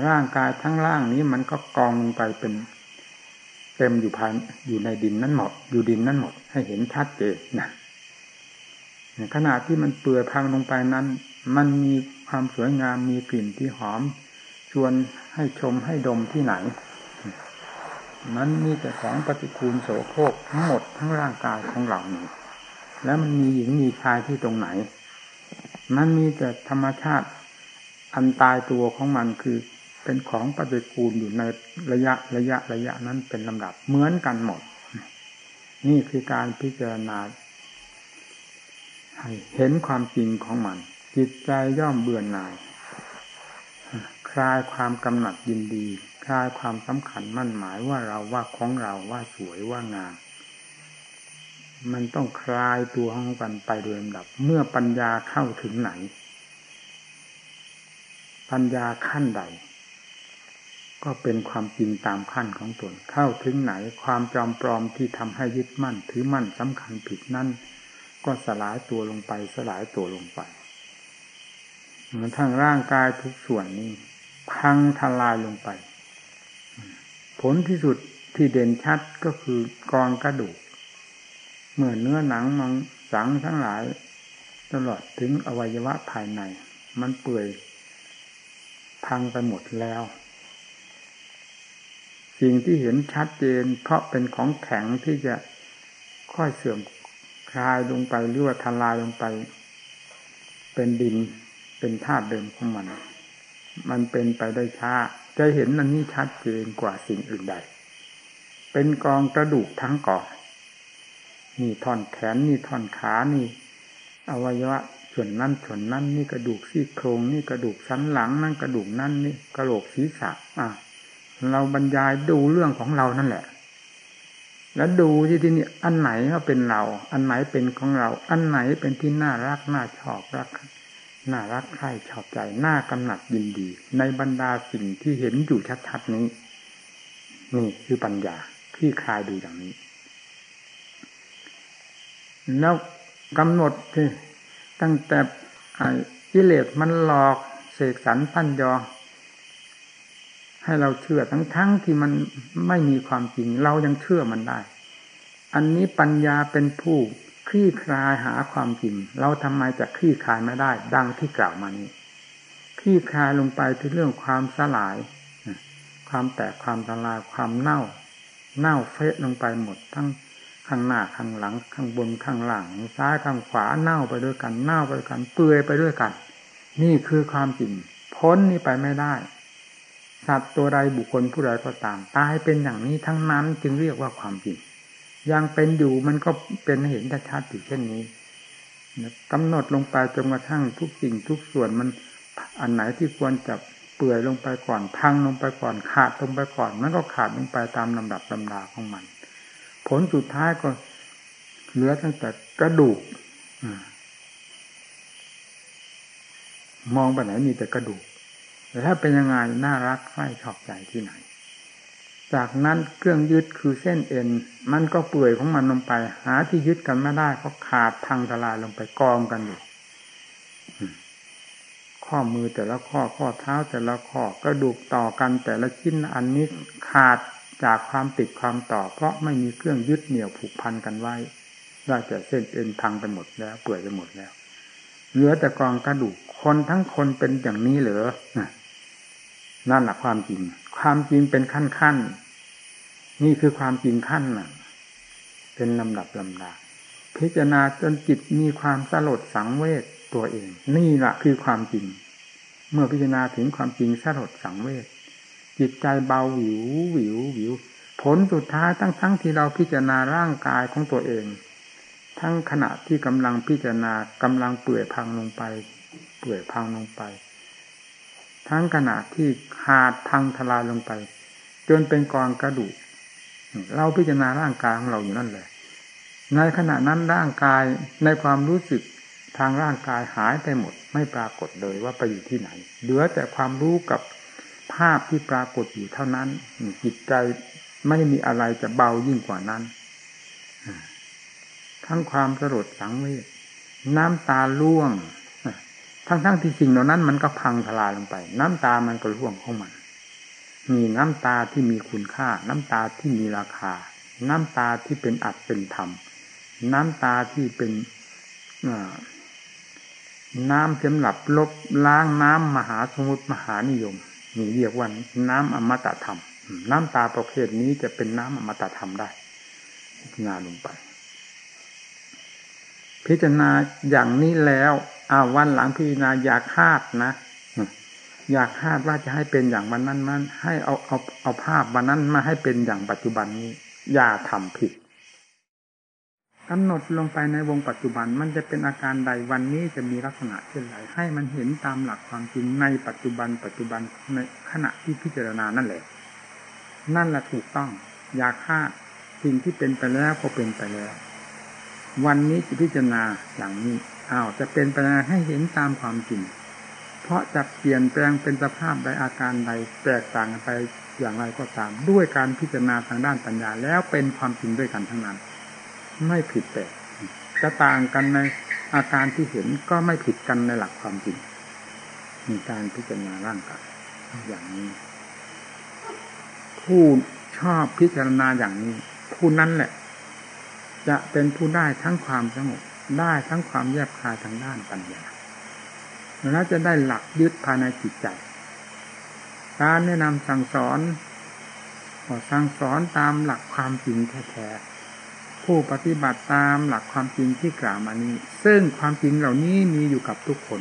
ร่างกายทั้งร่างนี้มันก็กองลงไปเป็นเต็มอยู่ภายอยู่ในดินนั้นหมดอยู่ดินนั้นหมด ให้เห็นชัดเจนนะขณะที่มันเปื่อยพังลงไปนั้น มันมีความสวยงามมีกลิ่นที่หอม ชวนให้ชมให้ดมที่ไหนนั้นมีแต่ของปฏิกูลโสโครกทั้งหมดทั้งร่างกายของเรานี้แล้วมันมีหญิงมีชายที่ตรงไหน มันมีแต่ธรรมชาติอันตายตัวของมันคือเป็นของปฏิกูลอยู่ในระยะระยะระยะนั้นเป็นลำดับเหมือนกันหมด นี่คือการพิจารณาให้เห็นความจริงของมัน จิตใจย่อมเบื่อหน่ายคลายความกำหนัดยินดี คลายความสำคัญมั่นหมายว่าเราว่าของเราว่าสวยว่างาม มันต้องคลายตัวของกันไปโดยลำดับ เมื่อปัญญาเข้าถึงไหน ปัญญาขั้นใด ก็เป็นความจริงตามขั้นของตนเข้าถึงไหน ความจอมปลอมที่ทำให้ยึดมั่น ถือมั่นสำคัญผิดนั่นก็สลายตัวลงไปสลายตัวลงไปเหมือนทางร่างกายทุกส่วนนี้พังทลายลงไป ผลที่สุดที่เด่นชัดก็คือกองกระดูก เมื่อเนื้อหนังมังสังทั้งหลาย ตลอดถึงอวัยวะภายใน มันเปื่อยพังไปหมดแล้ว สิ่งที่เห็นชัดเจน เพราะเป็นของแข็งที่จะค่อยเสื่อมคลายลงไปหรือว่าทลายลงไป เป็นดินเป็นธาตุเดิมของมัน มันเป็นไปได้ช้า จะเห็นอันนี้ชัดเจนกว่าสิ่งอื่นใด เป็นกองกระดูกทั้งกอง นี่ท่อนแขนนี่ท่อนขานี่ อวัยวะส่วนนั้นส่วนนั้น นี่กระดูกซี่โครงนี่กระดูกสันหลังนั่นกระดูกนั่นนี่กระโหลกศีรษะ อะ เราบรรยายดูเรื่องของเรานั่นแหละ แล้วดูที่ที่นี่อันไหนก็เป็นเรา อันไหนเป็นของเรา อันไหนเป็นที่น่ารักน่าชอบรักน่ารักใคร่ชอบใจน่ากำหนัดยินดี ในบรรดาสิ่งที่เห็นอยู่ชัดๆนี้ นี่คือปัญญาที่คลายดูอย่างนี้ แล้วกำหนดที่ตั้งแต่กิเลสมันหลอกเสกสรรปั้นยอ ให้เราเชื่อทั้งๆทที่มันไม่มีความจริง เรายังเชื่อมันได้ อันนี้ปัญญาเป็นผู้คลี่คลายหาความจริง เราทำไมจะคลี่คลายไม่ได้ ดังที่กล่าวมานี้คลี่คลายลงไปที่เรื่องความสลาย ความแตกความทลายความเน่า เน่าเฟะลงไปหมดทั้ง ข้างหน้าข้างหลังข้างบนข้างหลังซ้ายข้างขวาเน่าไปด้วยกันเน่าไปด้วยกันเปื่อยไปด้วยกัน นี่คือความจริง พ้นนี่ไปไม่ได้ สัตว์ตัวใดบุคคลผู้ใดก็ตามตายเป็นอย่างนี้ทั้งนั้นจึงเรียกว่าความจริง ยังเป็นอยู่มันก็เป็นเห็นชัดๆอยู่เช่นนี้กำหนดลงไปจนกระทั่งทุกสิ่งทุกส่วนมันอันไหนที่ควรจะเปื่อยลงไปก่อน พังลงไปก่อนขาดลงไปก่อน มันก็ขาดลงไปตามลำดับลำดาของมัน ผลสุดท้ายก็เหลือตั้งแต่กระดูกมองไปไหนมีแต่กระดูก แต่ถ้าเป็นยังไงน่ารักใคร่ชอบใจที่ไหน จากนั้นเครื่องยึดคือเส้นเอ็น มันก็เปื่อยของมันลงไป หาที่ยึดกันไม่ได้ก็ขาดพังทลายลงไปกองกันอยู่ข้อมือแต่ละข้อข้อเท้าแต่ละข้อกระดูกต่อกันแต่ละชิ้นอันนี้ขาด จากความติดความต่อ เพราะไม่มีเครื่องยึดเหนี่ยวผูกพันกันไว้ได้แต่เส้นเอ็นพังไปหมดแล้ว เปื่อยไปหมดแล้ว เหลือแต่กองกระดูกคนทั้งคนเป็นอย่างนี้เหรอนั่นแหละความจริง ความจริงเป็นขั้นขั้นนี่คือความจริงขั้นหนึ่งเป็นลำดับลำดาพิจารณาจนจิตมีความสลดสังเวชตัวเอง นี่แหละคือความจริง เมื่อพิจารณาถึงความจริงสลดสังเวช จิตใจเบาหวิวหวิวหวิว ผลสุดท้ายทั้งทั้งที่เราพิจารณาร่างกายของตัวเอง ทั้งขณะที่กำลังพิจารณากำลังเปื่อยพังลงไป เปื่อยพังลงไป ทั้งขณะที่ขาดพังทลายลงไป จนเป็นกองกระดูกเราพิจารณาร่างกายของเราอยู่นั่นแหละในขณะนั้นร่างกายในความรู้สึกทางร่างกายหายไปหมด ไม่ปรากฏเลยว่าไปอยู่ที่ไหน เหลือแต่ความรู้กับ ภาพที่ปรากฏอยู่เท่านั้นจิตใจไม่มีอะไรจะเบายิ่งกว่านั้น ทั้งความสลดสังเวชน้ำตาล่วง ทั้งๆทที่สิ่งเหล่านั้น มันก็พังทลายลงไป น้ำตามันก็ร่วงเข้ามามีน้ำตาที่มีคุณค่า น้ำตาที่มีราคา น้ำตาที่เป็นอัดเป็นธรรม น้ำตาที่เป็นน้ำสำหรับลบล้างน้ำมหาสมุทรมหานิยม นี่เรียกว่าน้ำอมตะธรรม น้ำตาประเภทนี้จะเป็นน้ำอมตะธรรมได้พิจารณาลงไป พิจารณาอย่างนี้แล้วอาวันหลังพิจารณาอยากคาดนะอยากคาดว่าจะให้เป็นอย่างวันนั้นมันให้เอาเอาเอาภาพวันนั้นมาให้เป็นอย่างปัจจุบันนี้ อย่าทำผิด กำหนดลงไปในวงปัจจุบันมันจะเป็นอาการใดวันนี้จะมีลักษณะเช่นไรให้มันเห็นตามหลักความจริงในปัจจุบัน ปัจจุบันในขณะที่พิจารณานั่นแหละ นั่นแหละถูกต้องอย่าคาสิ่งที่เป็นไปแล้วก็เป็นไปแล้ว วันนี้จะพิจารณาอย่างนี้อ้าวจะเป็นไปแล้วให้เห็นตามความจริง เพราะจะเปลี่ยนแปลงเป็นสภาพใดอาการใดแตกต่างกันไปอย่างไรก็ตาม ด้วยการพิจารณาทางด้านปัญญาแล้วเป็นความจริงด้วยกันทั้งนั้น ไม่ผิดแต่จะต่างกันในอาการที่เห็นก็ไม่ผิดกันในหลักความจริง มีการพิจารณาร่างกายอย่างนี้ ผู้ชอบพิจารณาอย่างนี้ ผู้นั้นแหละ จะเป็นผู้ได้ทั้งความสงบได้ทั้งความแยบคายทางด้านปัญญาแล้วจะได้หลักยึดภายในจิตใจการแนะนำสั่งสอนก็สั่งสอนตามหลักความจริงแท้ ผู้ปฏิบัติตามหลักความจริงที่กล่าวมานี้ ซึ่งความจริงเหล่านี้มีอยู่กับทุกคน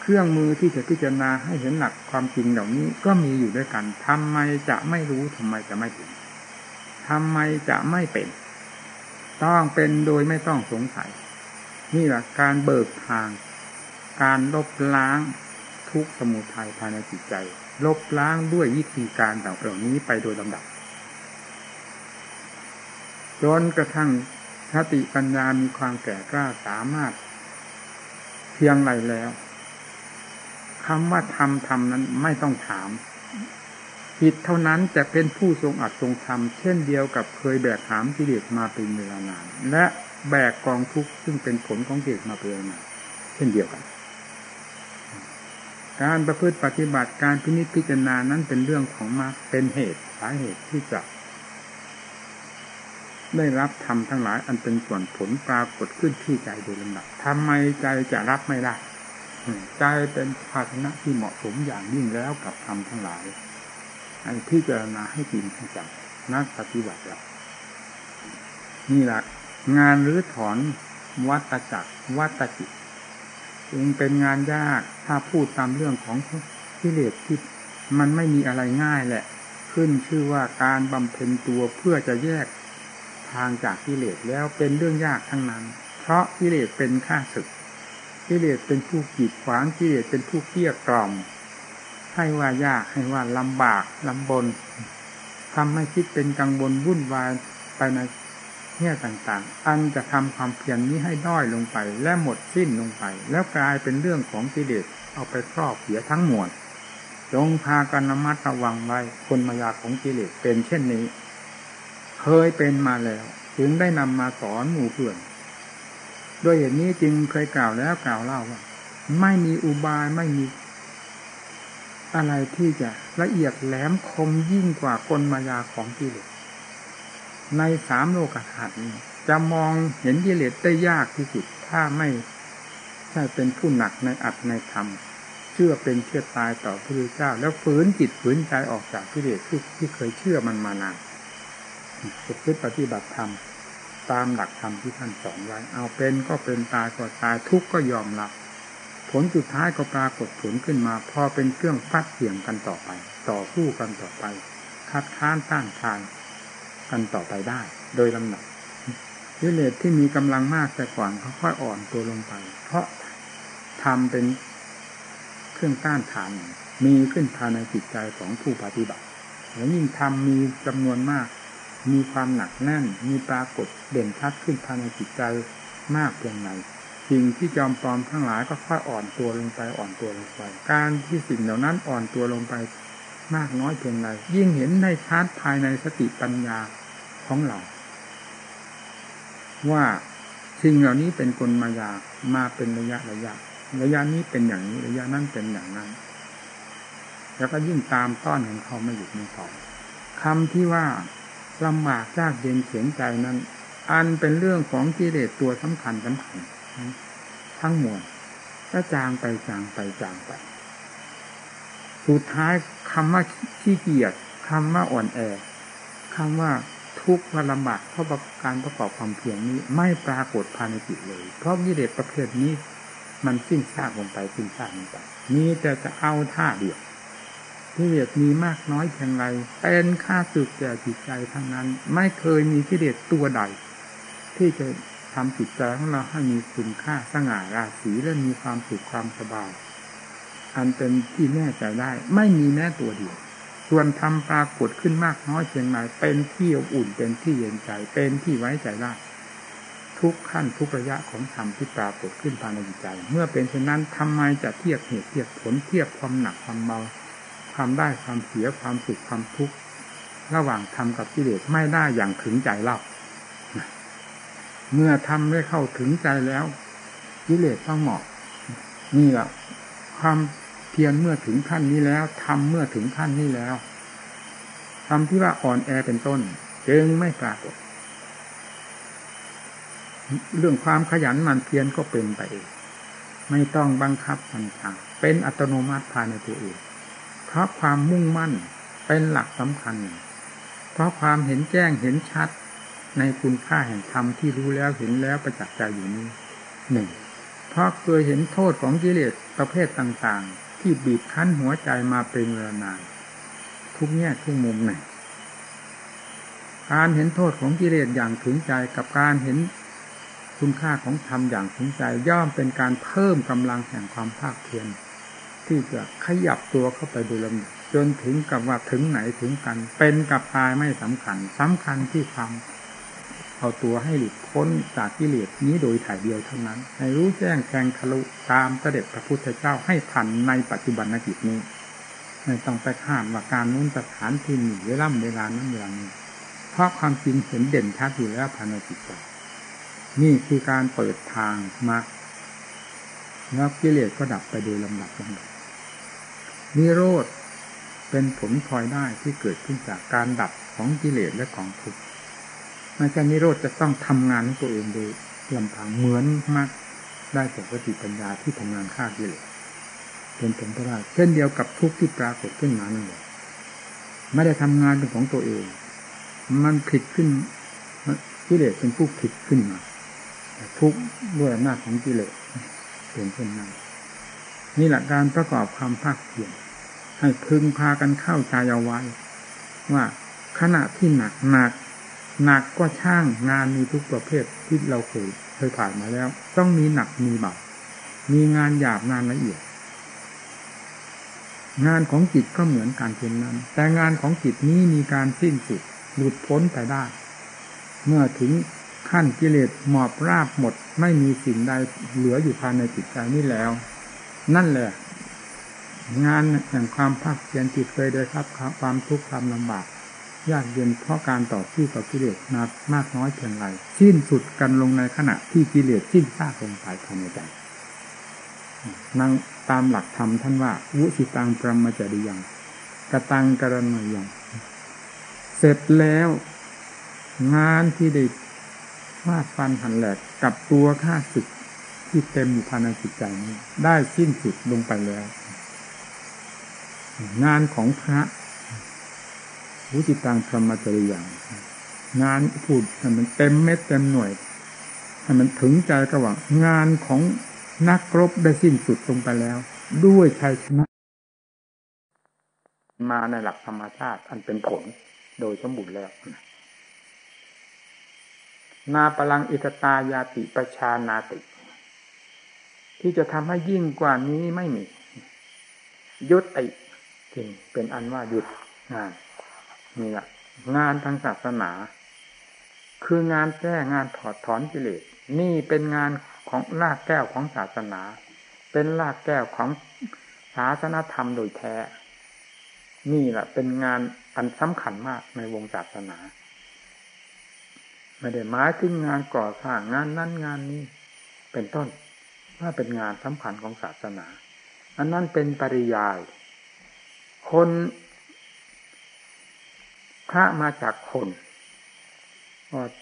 เครื่องมือที่จะพิจารณาให้เห็นหลักความจริงเหล่านี้ก็มีอยู่ด้วยกันทำไมจะไม่รู้ทำไมจะไม่ถึงทำไมจะไม่เป็น ต้องเป็นโดยไม่ต้องสงสัย นี่แหละการเบิกทาง การลบล้างทุกสมุทัยภายในจิตใจ ลบล้างด้วยวิธีการต่างๆนี้ไปโดยลำดับ จนกระทั่งสติปัญญามีความแก่กล้าสามารถเพียงไรแล้วคำว่าทำทำนั้นไม่ต้องถามจิตเท่านั้นจะเป็นผู้ทรงอัดทรงทำเช่นเดียวกับเคยแบกหามกิเลสมาเป็นเวลานาน และแบกกองทุกข์ซึ่งเป็นผลของกิเลสมาเป็นเวลานานเช่นเดียวกัน การประพฤติปฏิบัติการพินิจพิจารณานั้นเป็นเรื่องของมาเป็นเหตุสาเหตุที่จะ ได้รับธรรมทั้งหลายอันเป็นส่วนผลปรากฏขึ้นที่ใจโดยลำดับทำไมใจจะรับไม่ได้ใจเป็นภาชนะที่เหมาะสมอย่างยิ่งแล้วกับธรรมทั้งหลายให้พิจารณาให้จริงให้จังนักปฏิบัติเรานี่แหละงานหรือถอนวัตจักรวัตจิตจึงเป็นงานยากถ้าพูดตามเรื่องของกิเลสที่มันไม่มีอะไรง่ายแหละ ขึ้นชื่อว่าการบำเพ็ญตัวเพื่อจะแยกางจากกิเลสแล้วเป็นเรื่องยากทั้งนั้น เพราะกิเลสเป็นข้าศึก กิเลสเป็นผู้กีดขวางกิเลสเป็นผู้เกี้ยกล่อม ให้ว่ายากให้ว่าลำบากลำบนทำให้คิดเป็นกังวลวุ่นวายไปในแง่ต่างๆ อันจะทำความเพียรนนี้ให้ด้อยลงไป และหมดสิ้นลงไป แล้วกลายเป็นเรื่องของกิเลสเอาไปครอบเสียทั้งหมดจงพากันระมัดระวังไว้คนมายาของกิเลสเป็นเช่นนี้ เคยเป็นมาแล้ว ถึงได้นำมาสอนหมู่เพื่อนโดยเหตุนี้จึงเคยกล่าวแล้วกล่าวเล่าว่า ไม่มีอุบายไม่มี อะไรที่จะละเอียดแหลมคมยิ่งกว่ากลมายาของกิเลสในสามโลกธาตุนี้จะมองเห็นกิเลสได้ยากที่สุด ถ้าไม่ใช่เป็นผู้หนักในอัตในธรรมเชื่อเป็นเชื่อตายต่อพระพุทธเจ้า แล้วฝืนจิตฝืนใจออกจากกิเลสที่เคยเชื่อมันมานาน ฝึกปฏิบัติธรรมตามหลักธรรมที่ท่านสอนไว้ เอาเป็นก็เป็นตายก็ตายทุกก็ยอมรับ ผลสุดท้ายก็ปรากฏผลขึ้นมา พอเป็นเครื่องฟัดเสี่ยงกันต่อไป ต่อสู้กันต่อไป คัดค้านต้านทานกันต่อไปได้ โดยลำดับวิเลศที่มีกำลังมากแต่ก่อนเขาค่อยอ่อนตัวลงไป เพราะทำเป็นเครื่องต้านทานมีขึ้นภายในจิตใจของผู้ปฏิบัติ แล้วยิ่งทำมีจำนวนมาก มีความหนักแน่น มีปรากฏเด่นชัดขึ้นภายในจิตใจมากเพียงไรสิ่งที่จอมปลอมทั้งหลายก็ค่อยอ่อนตัวลงไปอ่อนตัวลงไป การที่สิ่งเหล่านั้นอ่อนตัวลงไปมากน้อยเพียงไรยิ่งเห็นได้ชัดภายในสติปัญญาของเรา ว่าสิ่งเหล่านี้เป็นกลมายามาเป็นระยะระยะ ระยะนี้เป็นอย่างนี้ระยะนั้นเป็นอย่างนั้น แล้วก็ยิ่งตามต้อนของเขาไม่หยุดไม่ถอยคำที่ว่า ลำบากยากเย็นเสียงใจนั้น อันเป็นเรื่องของกิเลสตัวสำคัญสำคัญทั้งหมดก็จางไปจางไปจางไป สุดท้ายคำว่าขี้เกียจคำว่าอ่อนแอคำว่าทุกข์ว่าลำบากเพราะการประกอบความเพียรนี้ ไม่ปรากฏภายในจิตเลย เพราะกิเลสประเภทนี้ มันสิ้นซากลงไปสิ้นซากลงไปมีแต่จะเอาท่าเดียว กิเลสมีมากน้อยเพียงไรเป็นค่าสึกแก่จิตใจทั้งนั้น ไม่เคยมีกิเลสตัวใด ที่จะทำจิตใจของเราให้มีคุณค่าสง่าราศีและมีความสุขความสบาย อันเป็นที่แน่ใจได้ ไม่มีแม้ตัวเดียว ส่วนทำปรากฏขึ้นมากน้อยเพียงไรเป็นที่อบอุ่นเป็นที่เย็นใจ เป็นที่ไว้ใจได้ทุกขั้นทุกระยะของธรรมที่ปรากฏขึ้นภายในจิตใจ เมื่อเป็นเช่นนั้นทำไมจะเทียบเหตุเทียบผลเทียบความหนักความเบา ความได้ความเสียความสุขความทุกข์ระหว่างทำกับกิเลสไม่ได้อย่างถึงใจเล่าเมื่อทำได้เข้าถึงใจแล้วกิเลสต้องเหมาะนี่แหละความเพียรเมื่อถึงขั้นนี้แล้วทำเมื่อถึงขั้นนี้แล้วทำที่ว่าอ่อนแอเป็นต้นจึงไม่ปรากฏเรื่องความขยันมันเพียรก็เป็นไปเองไม่ต้องบังคับบัญชาเป็นอัตโนมัติภายในตัวเอง ราะความมุ่งมั่นเป็นหลักสำคัญ เพราะความเห็นแจ้งเห็นชัดในคุณค่าแห่งธรรมที่รู้แล้วเห็นแล้วประจักษ์ใจอยู่นี้หนึ่งเพราะเคยเห็นโทษของกิเลสประเภทต่างๆ ที่บีบคั้นหัวใจมาเป็นเวลานาน ทุกแง่ทุกมุมหนึ่งการเห็นโทษของกิเลสอย่างถึงใจกับการเห็นคุณค่าของธรรมอย่างถึงใจย่อมเป็นการเพิ่มกำลังแห่งความภาคเพียร ที่จะขยับตัวเข้าไปโดยลำดับจนถึงกับว่าถึงไหนถึงกัน เป็นกับตายไม่สำคัญสำคัญที่ความเอาตัวให้หลุดพ้นจากกิเลสนี้โดยถ่ายเดียวเท่านั้น ให้รู้แจ้งแทงทะลุตามเสด็จพระพุทธเจ้าให้ทันในปัจจุบันจิตนี้ไม่ต้องไปข้ามว่าการนู้นสถานที่นี้เวลาเวลานั้นเวลานี้เพราะความจริงเห็นเด่นชัดอยู่แล้วภายในจิตใจนี่คือการเปิดทางมาแล้วกิเลสก็ดับไปโดยลำดับลำดับ นิโรธเป็นผลพลอยได้ที่เกิดขึ้นจากการดับของกิเลสและของทุกข์ไม่ใช่นิโรธจะต้องทำงานตัวเองโดยลำพังเหมือนมากได้จากสติปัญญาที่ทำงานฆ่ากิเลสเป็นผลพลอยเช่นเดียวกับทุกข์ที่ปรากฏขึ้นมานั่นแหละไม่ได้ทำงานเป็นของตัวเอง มันผิดขึ้นกิเลสเป็นผู้ผิดขึ้นมาทุกข์ด้วยอำนาจของกิเลสเป็นเช่นนั้นนี่แหละการประกอบความภาคเพียร ให้พึงพากันเข้าใจเอาไว้ ว่าขณะที่หนักหนักหนักก็ช่างงานมีทุกประเภทที่เราเคยเคยผ่านมาแล้ว ต้องมีหนักมีเบามีงานหยาบงานละเอียด งานของจิตก็เหมือนการเช่นนั้น แต่งานของจิตนี้มีการสิ้นสุดหลุดพ้นไปได้ เมื่อถึงขั้นกิเลสหมอบราบหมด ไม่มีสิ่งใดเหลืออยู่ภายในจิตใจนี้แล้ว นั่นแหละ งานแห่งความภาคเพียรจิตเคยได้รับความทุกข์ความลำบากยากเย็นเพราะการต่อสู้กับกิเลสนักมากน้อยเพียงไรสิ้นสุดกันลงในขณะที่กิเลสสิ้นซากลงไปภายในใจนั่งตามหลักธรรมท่านว่า วุสิตังปรมจริยังกระตังกระนยังเสร็จแล้ว งานที่ได้วาดฟันหันแหลกกับตัวข้าศึกที่เต็มอยู่ภายในจิตใจนี้ ได้สิ้นสุดลงไปแล้ว งานของพระวุติตังพรหมจริยังงานพูดให้มันเต็มเม็ดเต็มหน่วยให้มันถึงใจกระหว่างงานของนักรบได้สิ้นสุดลงไปแล้ว ด้วยชัยชนะ มาในหลักธรรมชาติ อันเป็นผลโดยสมบูรณ์แล้วนาปลังอิตตายาติประชานาติ ที่จะทำให้ยิ่งกว่านี้ไม่มียุติ จริงเป็นอันว่าหยุดงานนี่แหละงานทางศาสนา คืองานแก้งานถอดถอนกิเลสนี่เป็นงานของลากแก้วของศาสนา เป็นลากแก้วของศาสนธรรมโดยแท้ นี่แหละเป็นงานอันสำคัญมากในวงศาสนาไม่ได้หมายถึงงานก่อสร้างงานนั้นงานนี้ เป็นต้นว่าเป็นงานสำคัญของศาสนา อันนั้นเป็นปริยาย คนพระมาจากคน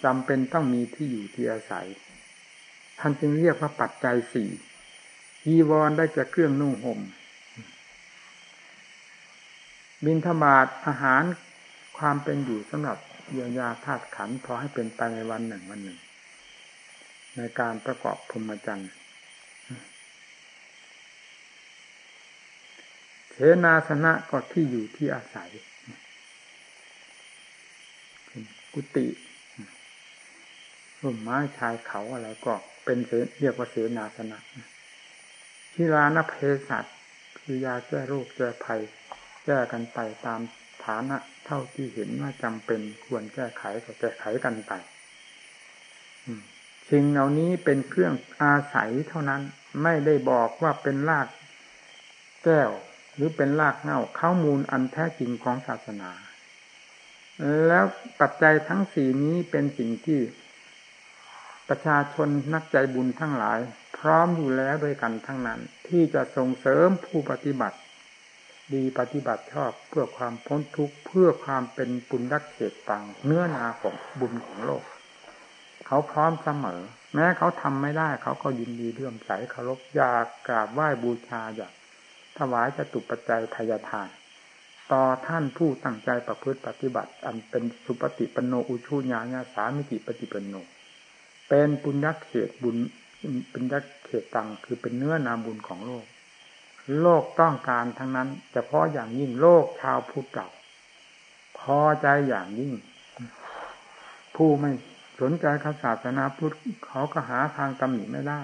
จำเป็นต้องมีที่อยู่ที่อาศัย ท่านจึงเรียกว่าปัจจัยสี่ยีวรได้จากเครื่องนุ่งห่ม บินธบาตอาหารความเป็นอยู่สำหรับเยียวยาธาตุขันพอให้เป็นไปในวันหนึ่งวันหนึ่ง ในการประกอบพรหมจรรย์ เทนาสนะก็ที่อยู่ที่อาศัยกุฏิร่มไม้ชายเขาอะไรก็เป็นเรียกว่าเสนาสนะที่รานเพสัตคือยาแก้โรคแก้ภัย แก้กันไปตามฐานะเท่าที่เห็นว่าจำเป็นควรแก้ไขก็แก้ไขกันไปสิ่งเหล่านี้เป็นเครื่องอาศัยเท่านั้น ไม่ได้บอกว่าเป็นรากแก้ว หรือเป็นรากเงาข้ามูลอันแท้จริงของศาสนา แล้วปัจจัยทั้งสี่นี้เป็นสิ่งที่ประชาชนนักใจบุญทั้งหลาย พร้อมอยู่แล้วด้วยกันทั้งนั้น ที่จะส่งเสริมผู้ปฏิบัติ ดีปฏิบัติชอบเพื่อความพ้นทุกข์เพื่อความเป็นปุญญเขตตังเนื้อนาของบุญของโลก เขาพร้อมเสมอ แม้เขาทำไม่ได้ เขาก็ยินดีเลื่อมใสเคารพอยากกราบไหว้บูชาอยาก ถวายจตุปัจจัยทายทาน ต่อท่านผู้ตั้งใจประพฤติปฏิบัติ อันเป็นสุปฏิปโนอุชูญาญาสามิจิปฏิปโน เป็นปุญญเขตบุญเป็นยักเขตตังคือเป็นเนื้อนาบุญของโลก โลกต้องการทั้งนั้นเฉพาะอย่างยิ่งโลกชาวพุทธเก่าพอใจอย่างยิ่ง ผู้ไม่สนใจคศาสนาพุทธเขาก็หาทางตำหนิไม่ได้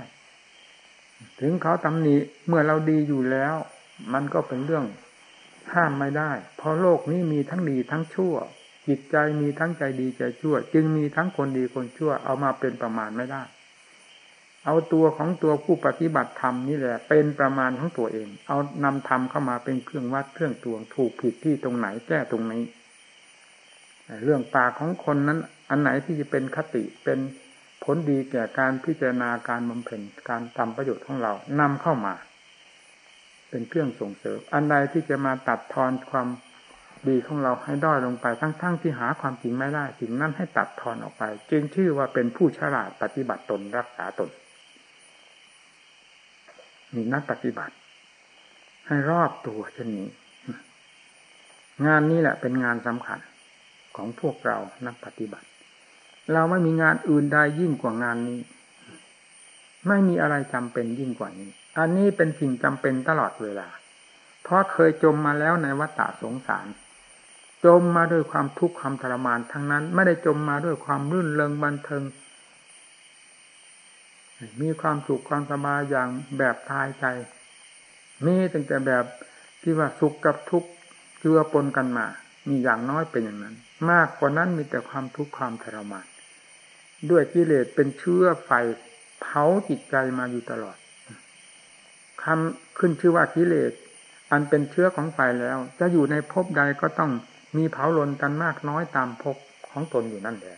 ถึงเขาตำหนิเมื่อเราดีอยู่แล้ว มันก็เป็นเรื่องห้ามไม่ได้ เพราะโลกนี้มีทั้งดีทั้งชั่ว จิตใจมีทั้งใจดีใจชั่ว จึงมีทั้งคนดีคนชั่ว เอามาเป็นประมาณไม่ได้ เอาตัวของตัวผู้ปฏิบัติธรรมนี่แหละ เป็นประมาณของตัวเอง เอานำธรรมเข้ามาเป็นเครื่องวัดเครื่องตวงถูกผิดที่ตรงไหนแก้ตรงนี้เรื่องปากของคนนั้น อันไหนที่จะเป็นคติเป็นผลดีแก่การพิจารณาการบำเพ็ญการทำประโยชน์ของเรานำเข้ามา เป็นเครื่องส่งเสริม อันใดที่จะมาตัดทอนความดีของเราให้ด้อยลงไปทั้งๆทที่หาความจริงไม่ได้สิ่งนั้นให้ตัดทอนออกไป จึงชื่อว่าเป็นผู้ฉลาดปฏิบัติตนรักษาตนมีนักปฏิบัติ ให้รอบตัวเช่นนี้ งานนี้แหละเป็นงานสำคัญของพวกเรานักปฏิบัติ เราไม่มีงานอื่นใดยิ่งกว่างานนี้ ไม่มีอะไรจำเป็นยิ่งกว่านี้ อันนี้เป็นสิ่งจำเป็นตลอดเวลา เพราะเคยจมมาแล้วในวัฏฏะสงสาร จมมาด้วยความทุกข์ความทรมานทั้งนั้น ไม่ได้จมมาด้วยความรื่นเริงบันเทิง มีความสุขความสบายอย่างแบบทายใจ มีตั้งแต่แบบที่ว่าสุขกับทุกข์เจือปนกันมา มีอย่างน้อยเป็นอย่างนั้น มากกว่านั้นมีแต่ความทุกข์ความทรมาน ด้วยกิเลสเป็นเชื้อไฟเผาจิตใจมาอยู่ตลอด คำขึ้นชื่อว่ากิเลส อันเป็นเชื้อของไฟแล้ว จะอยู่ในภพใดก็ต้องมีเผาลนกันมากน้อยตามภพของตนอยู่นั่นแหละ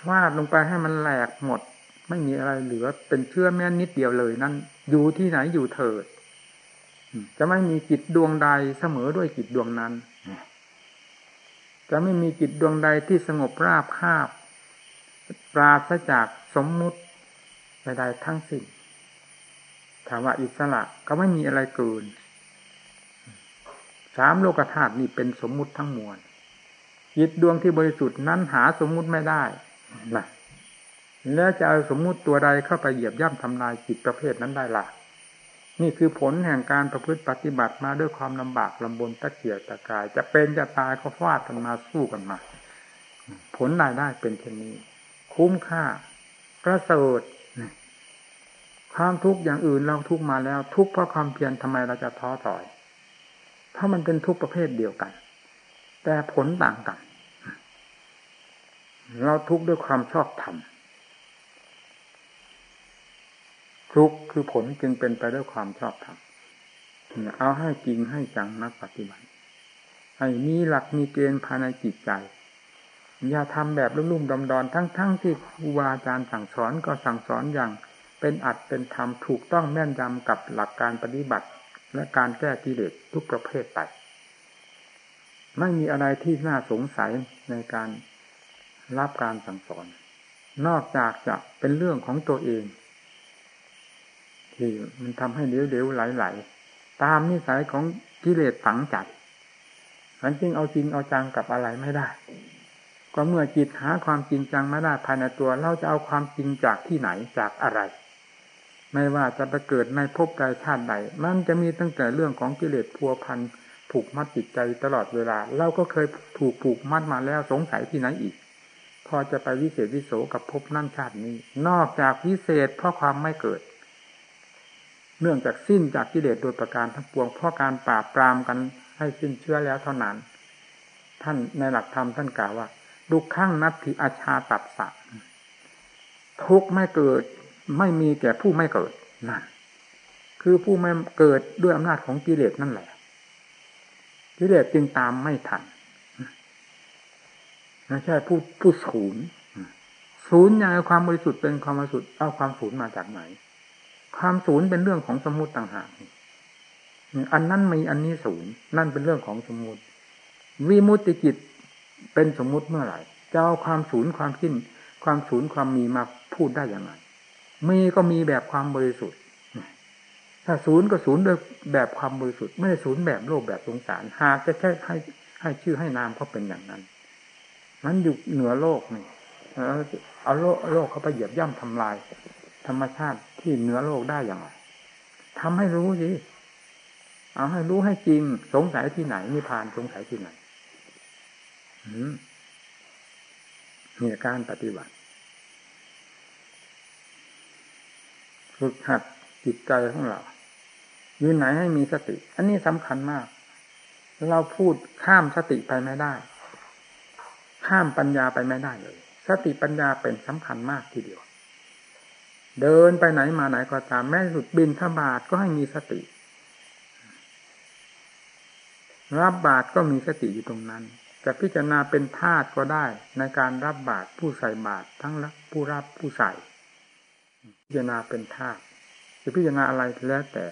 ฟาดลงไปให้มันแหลกหมด ไม่มีอะไรเหลือเป็นเชื้อแม้นิดเดียวเลยนั่นอยู่ที่ไหนอยู่เถิด จะไม่มีจิตดวงใดเสมอด้วยจิตดวงนั้น จะไม่มีจิตดวงใดที่สงบราบคาบ ปราศจากสมมุติใดๆทั้งสิ้น ถามว่าอิสระก็ไม่มีอะไรเกินสามโลกธาตุนี่เป็นสมมุติทั้งมวลจิตดวงที่บริสุทธิ์นั้นหาสมมุติไม่ได้นะแล้วจะเอาสมมุติตัวใดเข้าไปเหยียบย่ำทำลายจิตประเภทนั้นได้ล่ะ นี่คือผลแห่งการประพฤติปฏิบัติมาด้วยความลำบากลำบนตะเกียกตะกาย จะเป็นจะตายก็ฟาดกันมาสู้กันมา ผลรายได้เป็นเช่นนี้ คุ้มค่าประเสริฐ ความทุกข์อย่างอื่นเราทุกมาแล้ว ทุกเพราะความเพียรทำไมเราจะท้อถอย เพราะมันเป็นทุกประเภทเดียวกัน แต่ผลต่างกัน เราทุกด้วยความชอบธรรมทุกคือผลจึงเป็นไปด้วยความชอบธรรมเอาให้จริงให้จังนักปฏิบัติให้มีหลักมีเกณฑ์ภายในจิตใจ อย่าทำแบบลุ่มๆดอนๆทั้งๆที่ครูบาอาจารย์สั่งสอนก็สั่งสอนอย่าง เป็นอัดเป็นธรรมถูกต้องแม่นยำกับหลักการปฏิบัติ และการแก้กิเลสทุกประเภทไปไม่มีอะไรที่น่าสงสัยในการรับการสั่งสอน นอกจากจะเป็นเรื่องของตัวเอง ที่มันทำให้เดี๋ยวๆไหลๆตามนิสัยของกิเลสฝังใจมันจึงเอาจริงเอาจังกับอะไรไม่ได้ ก็เมื่อจิตหาความจริงจังไม่ได้ภายในตัว เราจะเอาความจริงจากที่ไหนจากอะไร ไม่ว่าจะไปเกิดในภพใดชาติใดมันจะมีตั้งแต่เรื่องของกิเลสพัวพันผูกมัดจิตใจตลอดเวลา เราก็เคยถูกผูกมัดมาแล้วสงสัยที่ไหนอีก พอจะไปวิเศษวิโสกับภพนั่นชาตินี้ นอกจากวิเศษเพราะความไม่เกิด เนื่องจากสิ้นจากกิเลสโดยประการทั้งปวงเพราะการปราบปรามกันให้สิ้นเชื้อแล้วเท่านั้น ท่านในหลักธรรมท่านกล่าวว่าดุข้างนัตถิอาชาตัดสะทุกไม่เกิด ไม่มีแก่ผู้ไม่เกิดนั่นคือผู้ไม่เกิดด้วยอำนาจของกิเลสนั่นแหละกิเลสจึงตามไม่ทันไม่ใช่ผู้ผู้ศูนย์ศูนย์ย่างความบริสุทธิ์เป็นความบริสุทธิ์เอาความศูนย์มาจากไหน ความศูนย์เป็นเรื่องของสมมติต่างหากอันนั้นมีอันนี้ศูนย์นั่นเป็นเรื่องของสมมติวิมุตติจิตเป็นสมมุติเมื่อไหร่จะเอาความศูนย์ความขิ้น ความศูนย์ความมีมาพูดได้อย่างไร มีก็มีแบบความบริสุทธิ์ ถ้าศูนย์ก็ศูนย์โดยแบบความบริสุทธิ์ไม่ได้ศูนย์แบบโลภแบบสงสาร หากจะแค่ให้ให้ชื่อให้นามเขาเป็นอย่างนั้น มันอยู่เหนือโลกนี่เอาโลกโลกเขาไปเหยียบย่ำทำลาย ธรรมชาติที่เหนือโลกได้อย่างไรทำให้รู้สิเอาให้รู้ให้จริง สงสัยที่ไหนนิพานสงสัยที่ไหนนี่การปฏิบัติ ฝึกหัดจิตใจของเราอยู่ไหนให้มีสติ อันนี้สำคัญมาก เราพูดข้ามสติไปไม่ได้ ข้ามปัญญาไปไม่ได้เลย สติปัญญาเป็นสำคัญมากทีเดียว เดินไปไหนมาไหนก็ตามแม้สุดบินทบาทก็ให้มีสติ รับบาตรก็มีสติอยู่ตรงนั้นจะพิจารณาเป็นธาตุก็ได้ในการรับบาตรผู้ใส่บาตรทั้งผู้รับผู้ใส่ พิจารณาเป็นธาตุจะพิจารณาอะไรแล้วแต่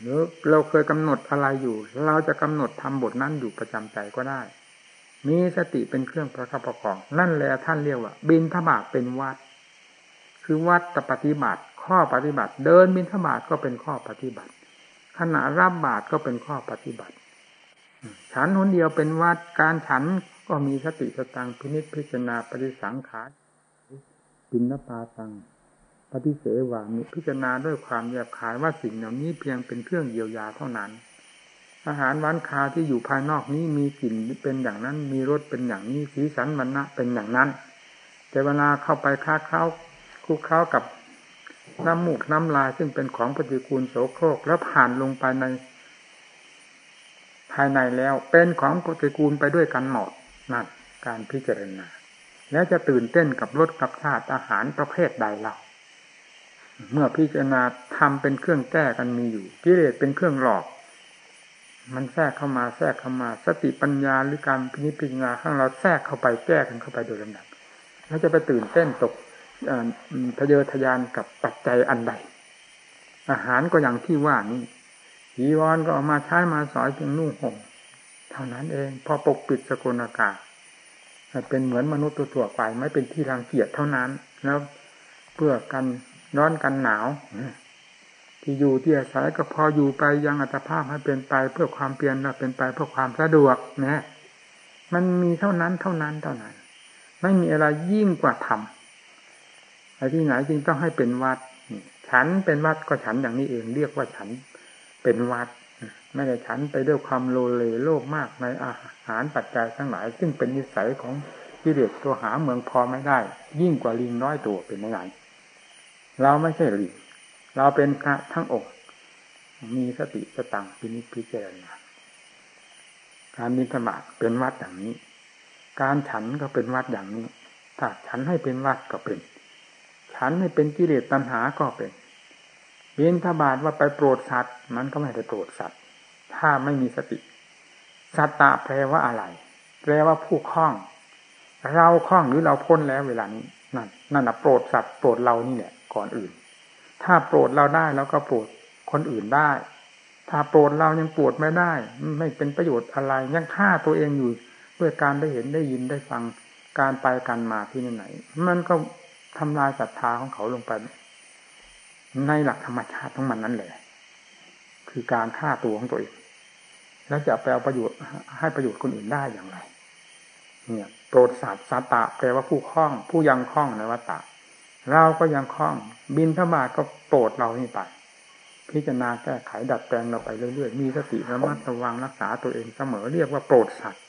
หรือเราเคยกำหนดอะไรอยู่ เราจะกำหนดทำบทนั้นอยู่ประจำใจก็ได้ มีสติเป็นเครื่องประคับประคอง นั่นแหละท่านเรียกว่า บินทบาทเป็นวัด คือวัดปฏิบัติ ข้อปฏิบัติ เดินบินทบาทก็เป็นข้อปฏิบัติ ขณะรับบาตรก็เป็นข้อปฏิบัติ ฉันหนเดียวเป็นวัดการฉันก็มีสติสตังพินิจพิจารณาปฏิสังขารปินนปาตัง ปฏิเสวามิพิจารณาด้วยความแยบขายว่าสิ่งเหล่านี้เพียงเป็นเครื่องเยียวยาเท่านั้น อาหารหวานคาที่อยู่ภายนอกนี้มีกลิ่นเป็นอย่างนั้น มีรสเป็นอย่างนี้สีสันมันนะเป็นอย่างนั้น แต่เวลาเข้าไปค้าเข้าคุกเข้ากับน้ำมูกน้ำลายซึ่งเป็นของปฏิกูลโสโครกแล้วผ่านลงไปใน ภายในแล้ว เป็นของปฏิกูลไปด้วยกันหมดนั่นการพิจารณา แล้วจะตื่นเต้นกับรสกับชาติอาหารประเภทใดเล่า เมื่อพิจารณาทำเป็นเครื่องแก้กันมีอยู่กิเลสเป็นเครื่องหลอก มันแทรกเข้ามาแทรกเข้ามา สติปัญญาหรือการพิจารณาข้างเราแทรกเข้าไปแก้กันเข้าไปโดยลำดับแล้วจะไปตื่นเต้นตกทะเยอทะยานกับปัจจัยอันใด อาหารก็อย่างที่ว่านี่หีวอนก็เอามาใช้มาสอยเพียงนุ่งห่มเท่านั้นเองพอปกปิดสกุลอากาศเป็นเหมือนมนุษย์ตัวตัวไปไม่เป็นที่รังเกียจเท่านั้น แล้วเพื่อกัน ร้อนกันหนาวที่อยู่ที่อาศัยก็พออยู่ไปยังอัตภาพให้เป็นไปเพื่อความเปลี่ยนและเป็นไปเพื่อความสะดวกนะมันมีเท่านั้นเท่านั้นเท่านั้น ไม่มีอะไรยิ่งกว่าธรรมไอ้ที่ไหนจึงต้องให้เป็นวัดฉันเป็นวัดก็ฉันอย่างนี้เองเรียกว่าฉันเป็นวัดไม่ได้ฉันไปด้วยความโลเลโลภมากในอาหารปัจจัยทั้งหลาย ซึ่งเป็นนิสัยของกิเลสตัวหาเมืองพอไม่ได้ ยิ่งกว่าลิงน้อยตัวเป็นไง เราไม่ใช่หลิงเราเป็นพระทั้งอก มีสติสตังพินิจพิจารณาการมิธบาตเป็นวัดอย่างนี้ การฉันก็เป็นวัดอย่างนี้ ถ้าฉันให้เป็นวัดก็เป็น ฉันให้เป็นกิเลสตัณหาก็เป็นบินทบาทว่าไปโปรดสัตว์มันก็ไม่ได้โปรดสัตว์ ถ้าไม่มีสติ สัตตะแปลว่าอะไร แปลว่าผู้คล้อง เราคล้องหรือเราพ้นแล้วเวลานี้นั่นนั่นนะโปรดสัตว์โปรดเรานี่แหละ ก่อนอื่น ถ้าโปรดเราได้แล้วก็โปรดคนอื่นได้ ถ้าโปรดเรายังโปรดไม่ได้ ไม่เป็นประโยชน์อะไรยังฆ่าตัวเองอยู่ด้วยการได้เห็นได้ยินได้ฟังการไปการมาที่ไหน มันก็ทำลายศรัทธาของเขาลงไป ในหลักธรรมชาติของมันนั่นแหละคือการฆ่าตัวของตัวเอง แล้วจะไปเอาประโยชน์ให้ประโยชน์คนอื่นได้อย่างไร เนี่ย โปรดสัตว์สัตตะแปลว่าผู้คล้อง ผู้ยังคล้องในวัตตะ เราก็ยังคล้อง บินธบาตก็โปรดเรานี่ไป พิจารณาแก้ไขดัดแปลงเราไปเรื่อยๆ มีสติระมัดระวังรักษาตัวเองเสมอเรียกว่าโปรดสัตว์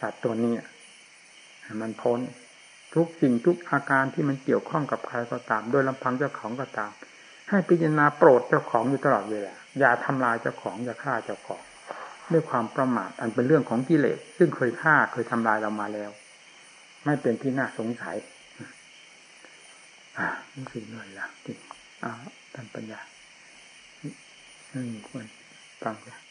สัตว์ตัวนี้มันพ้นทุกสิ่งทุกอาการที่มันเกี่ยวข้องกับใครก็ตาม โดยลำพังเจ้าของก็ตาม ให้พิจารณาโปรดเจ้าของอยู่ตลอดเวลาอย่าทำลายเจ้าของอย่าฆ่าเจ้าของด้วยความประมาทอันเป็นเรื่องของกิเลสซึ่งเคยฆ่าเคยทำลายเรามาแล้ว ไม่เป็นที่น่าสงสัย อ่ารู้สึกหน่อยละจิตอ่าท่านปัญญาไม่ควรฟังเลย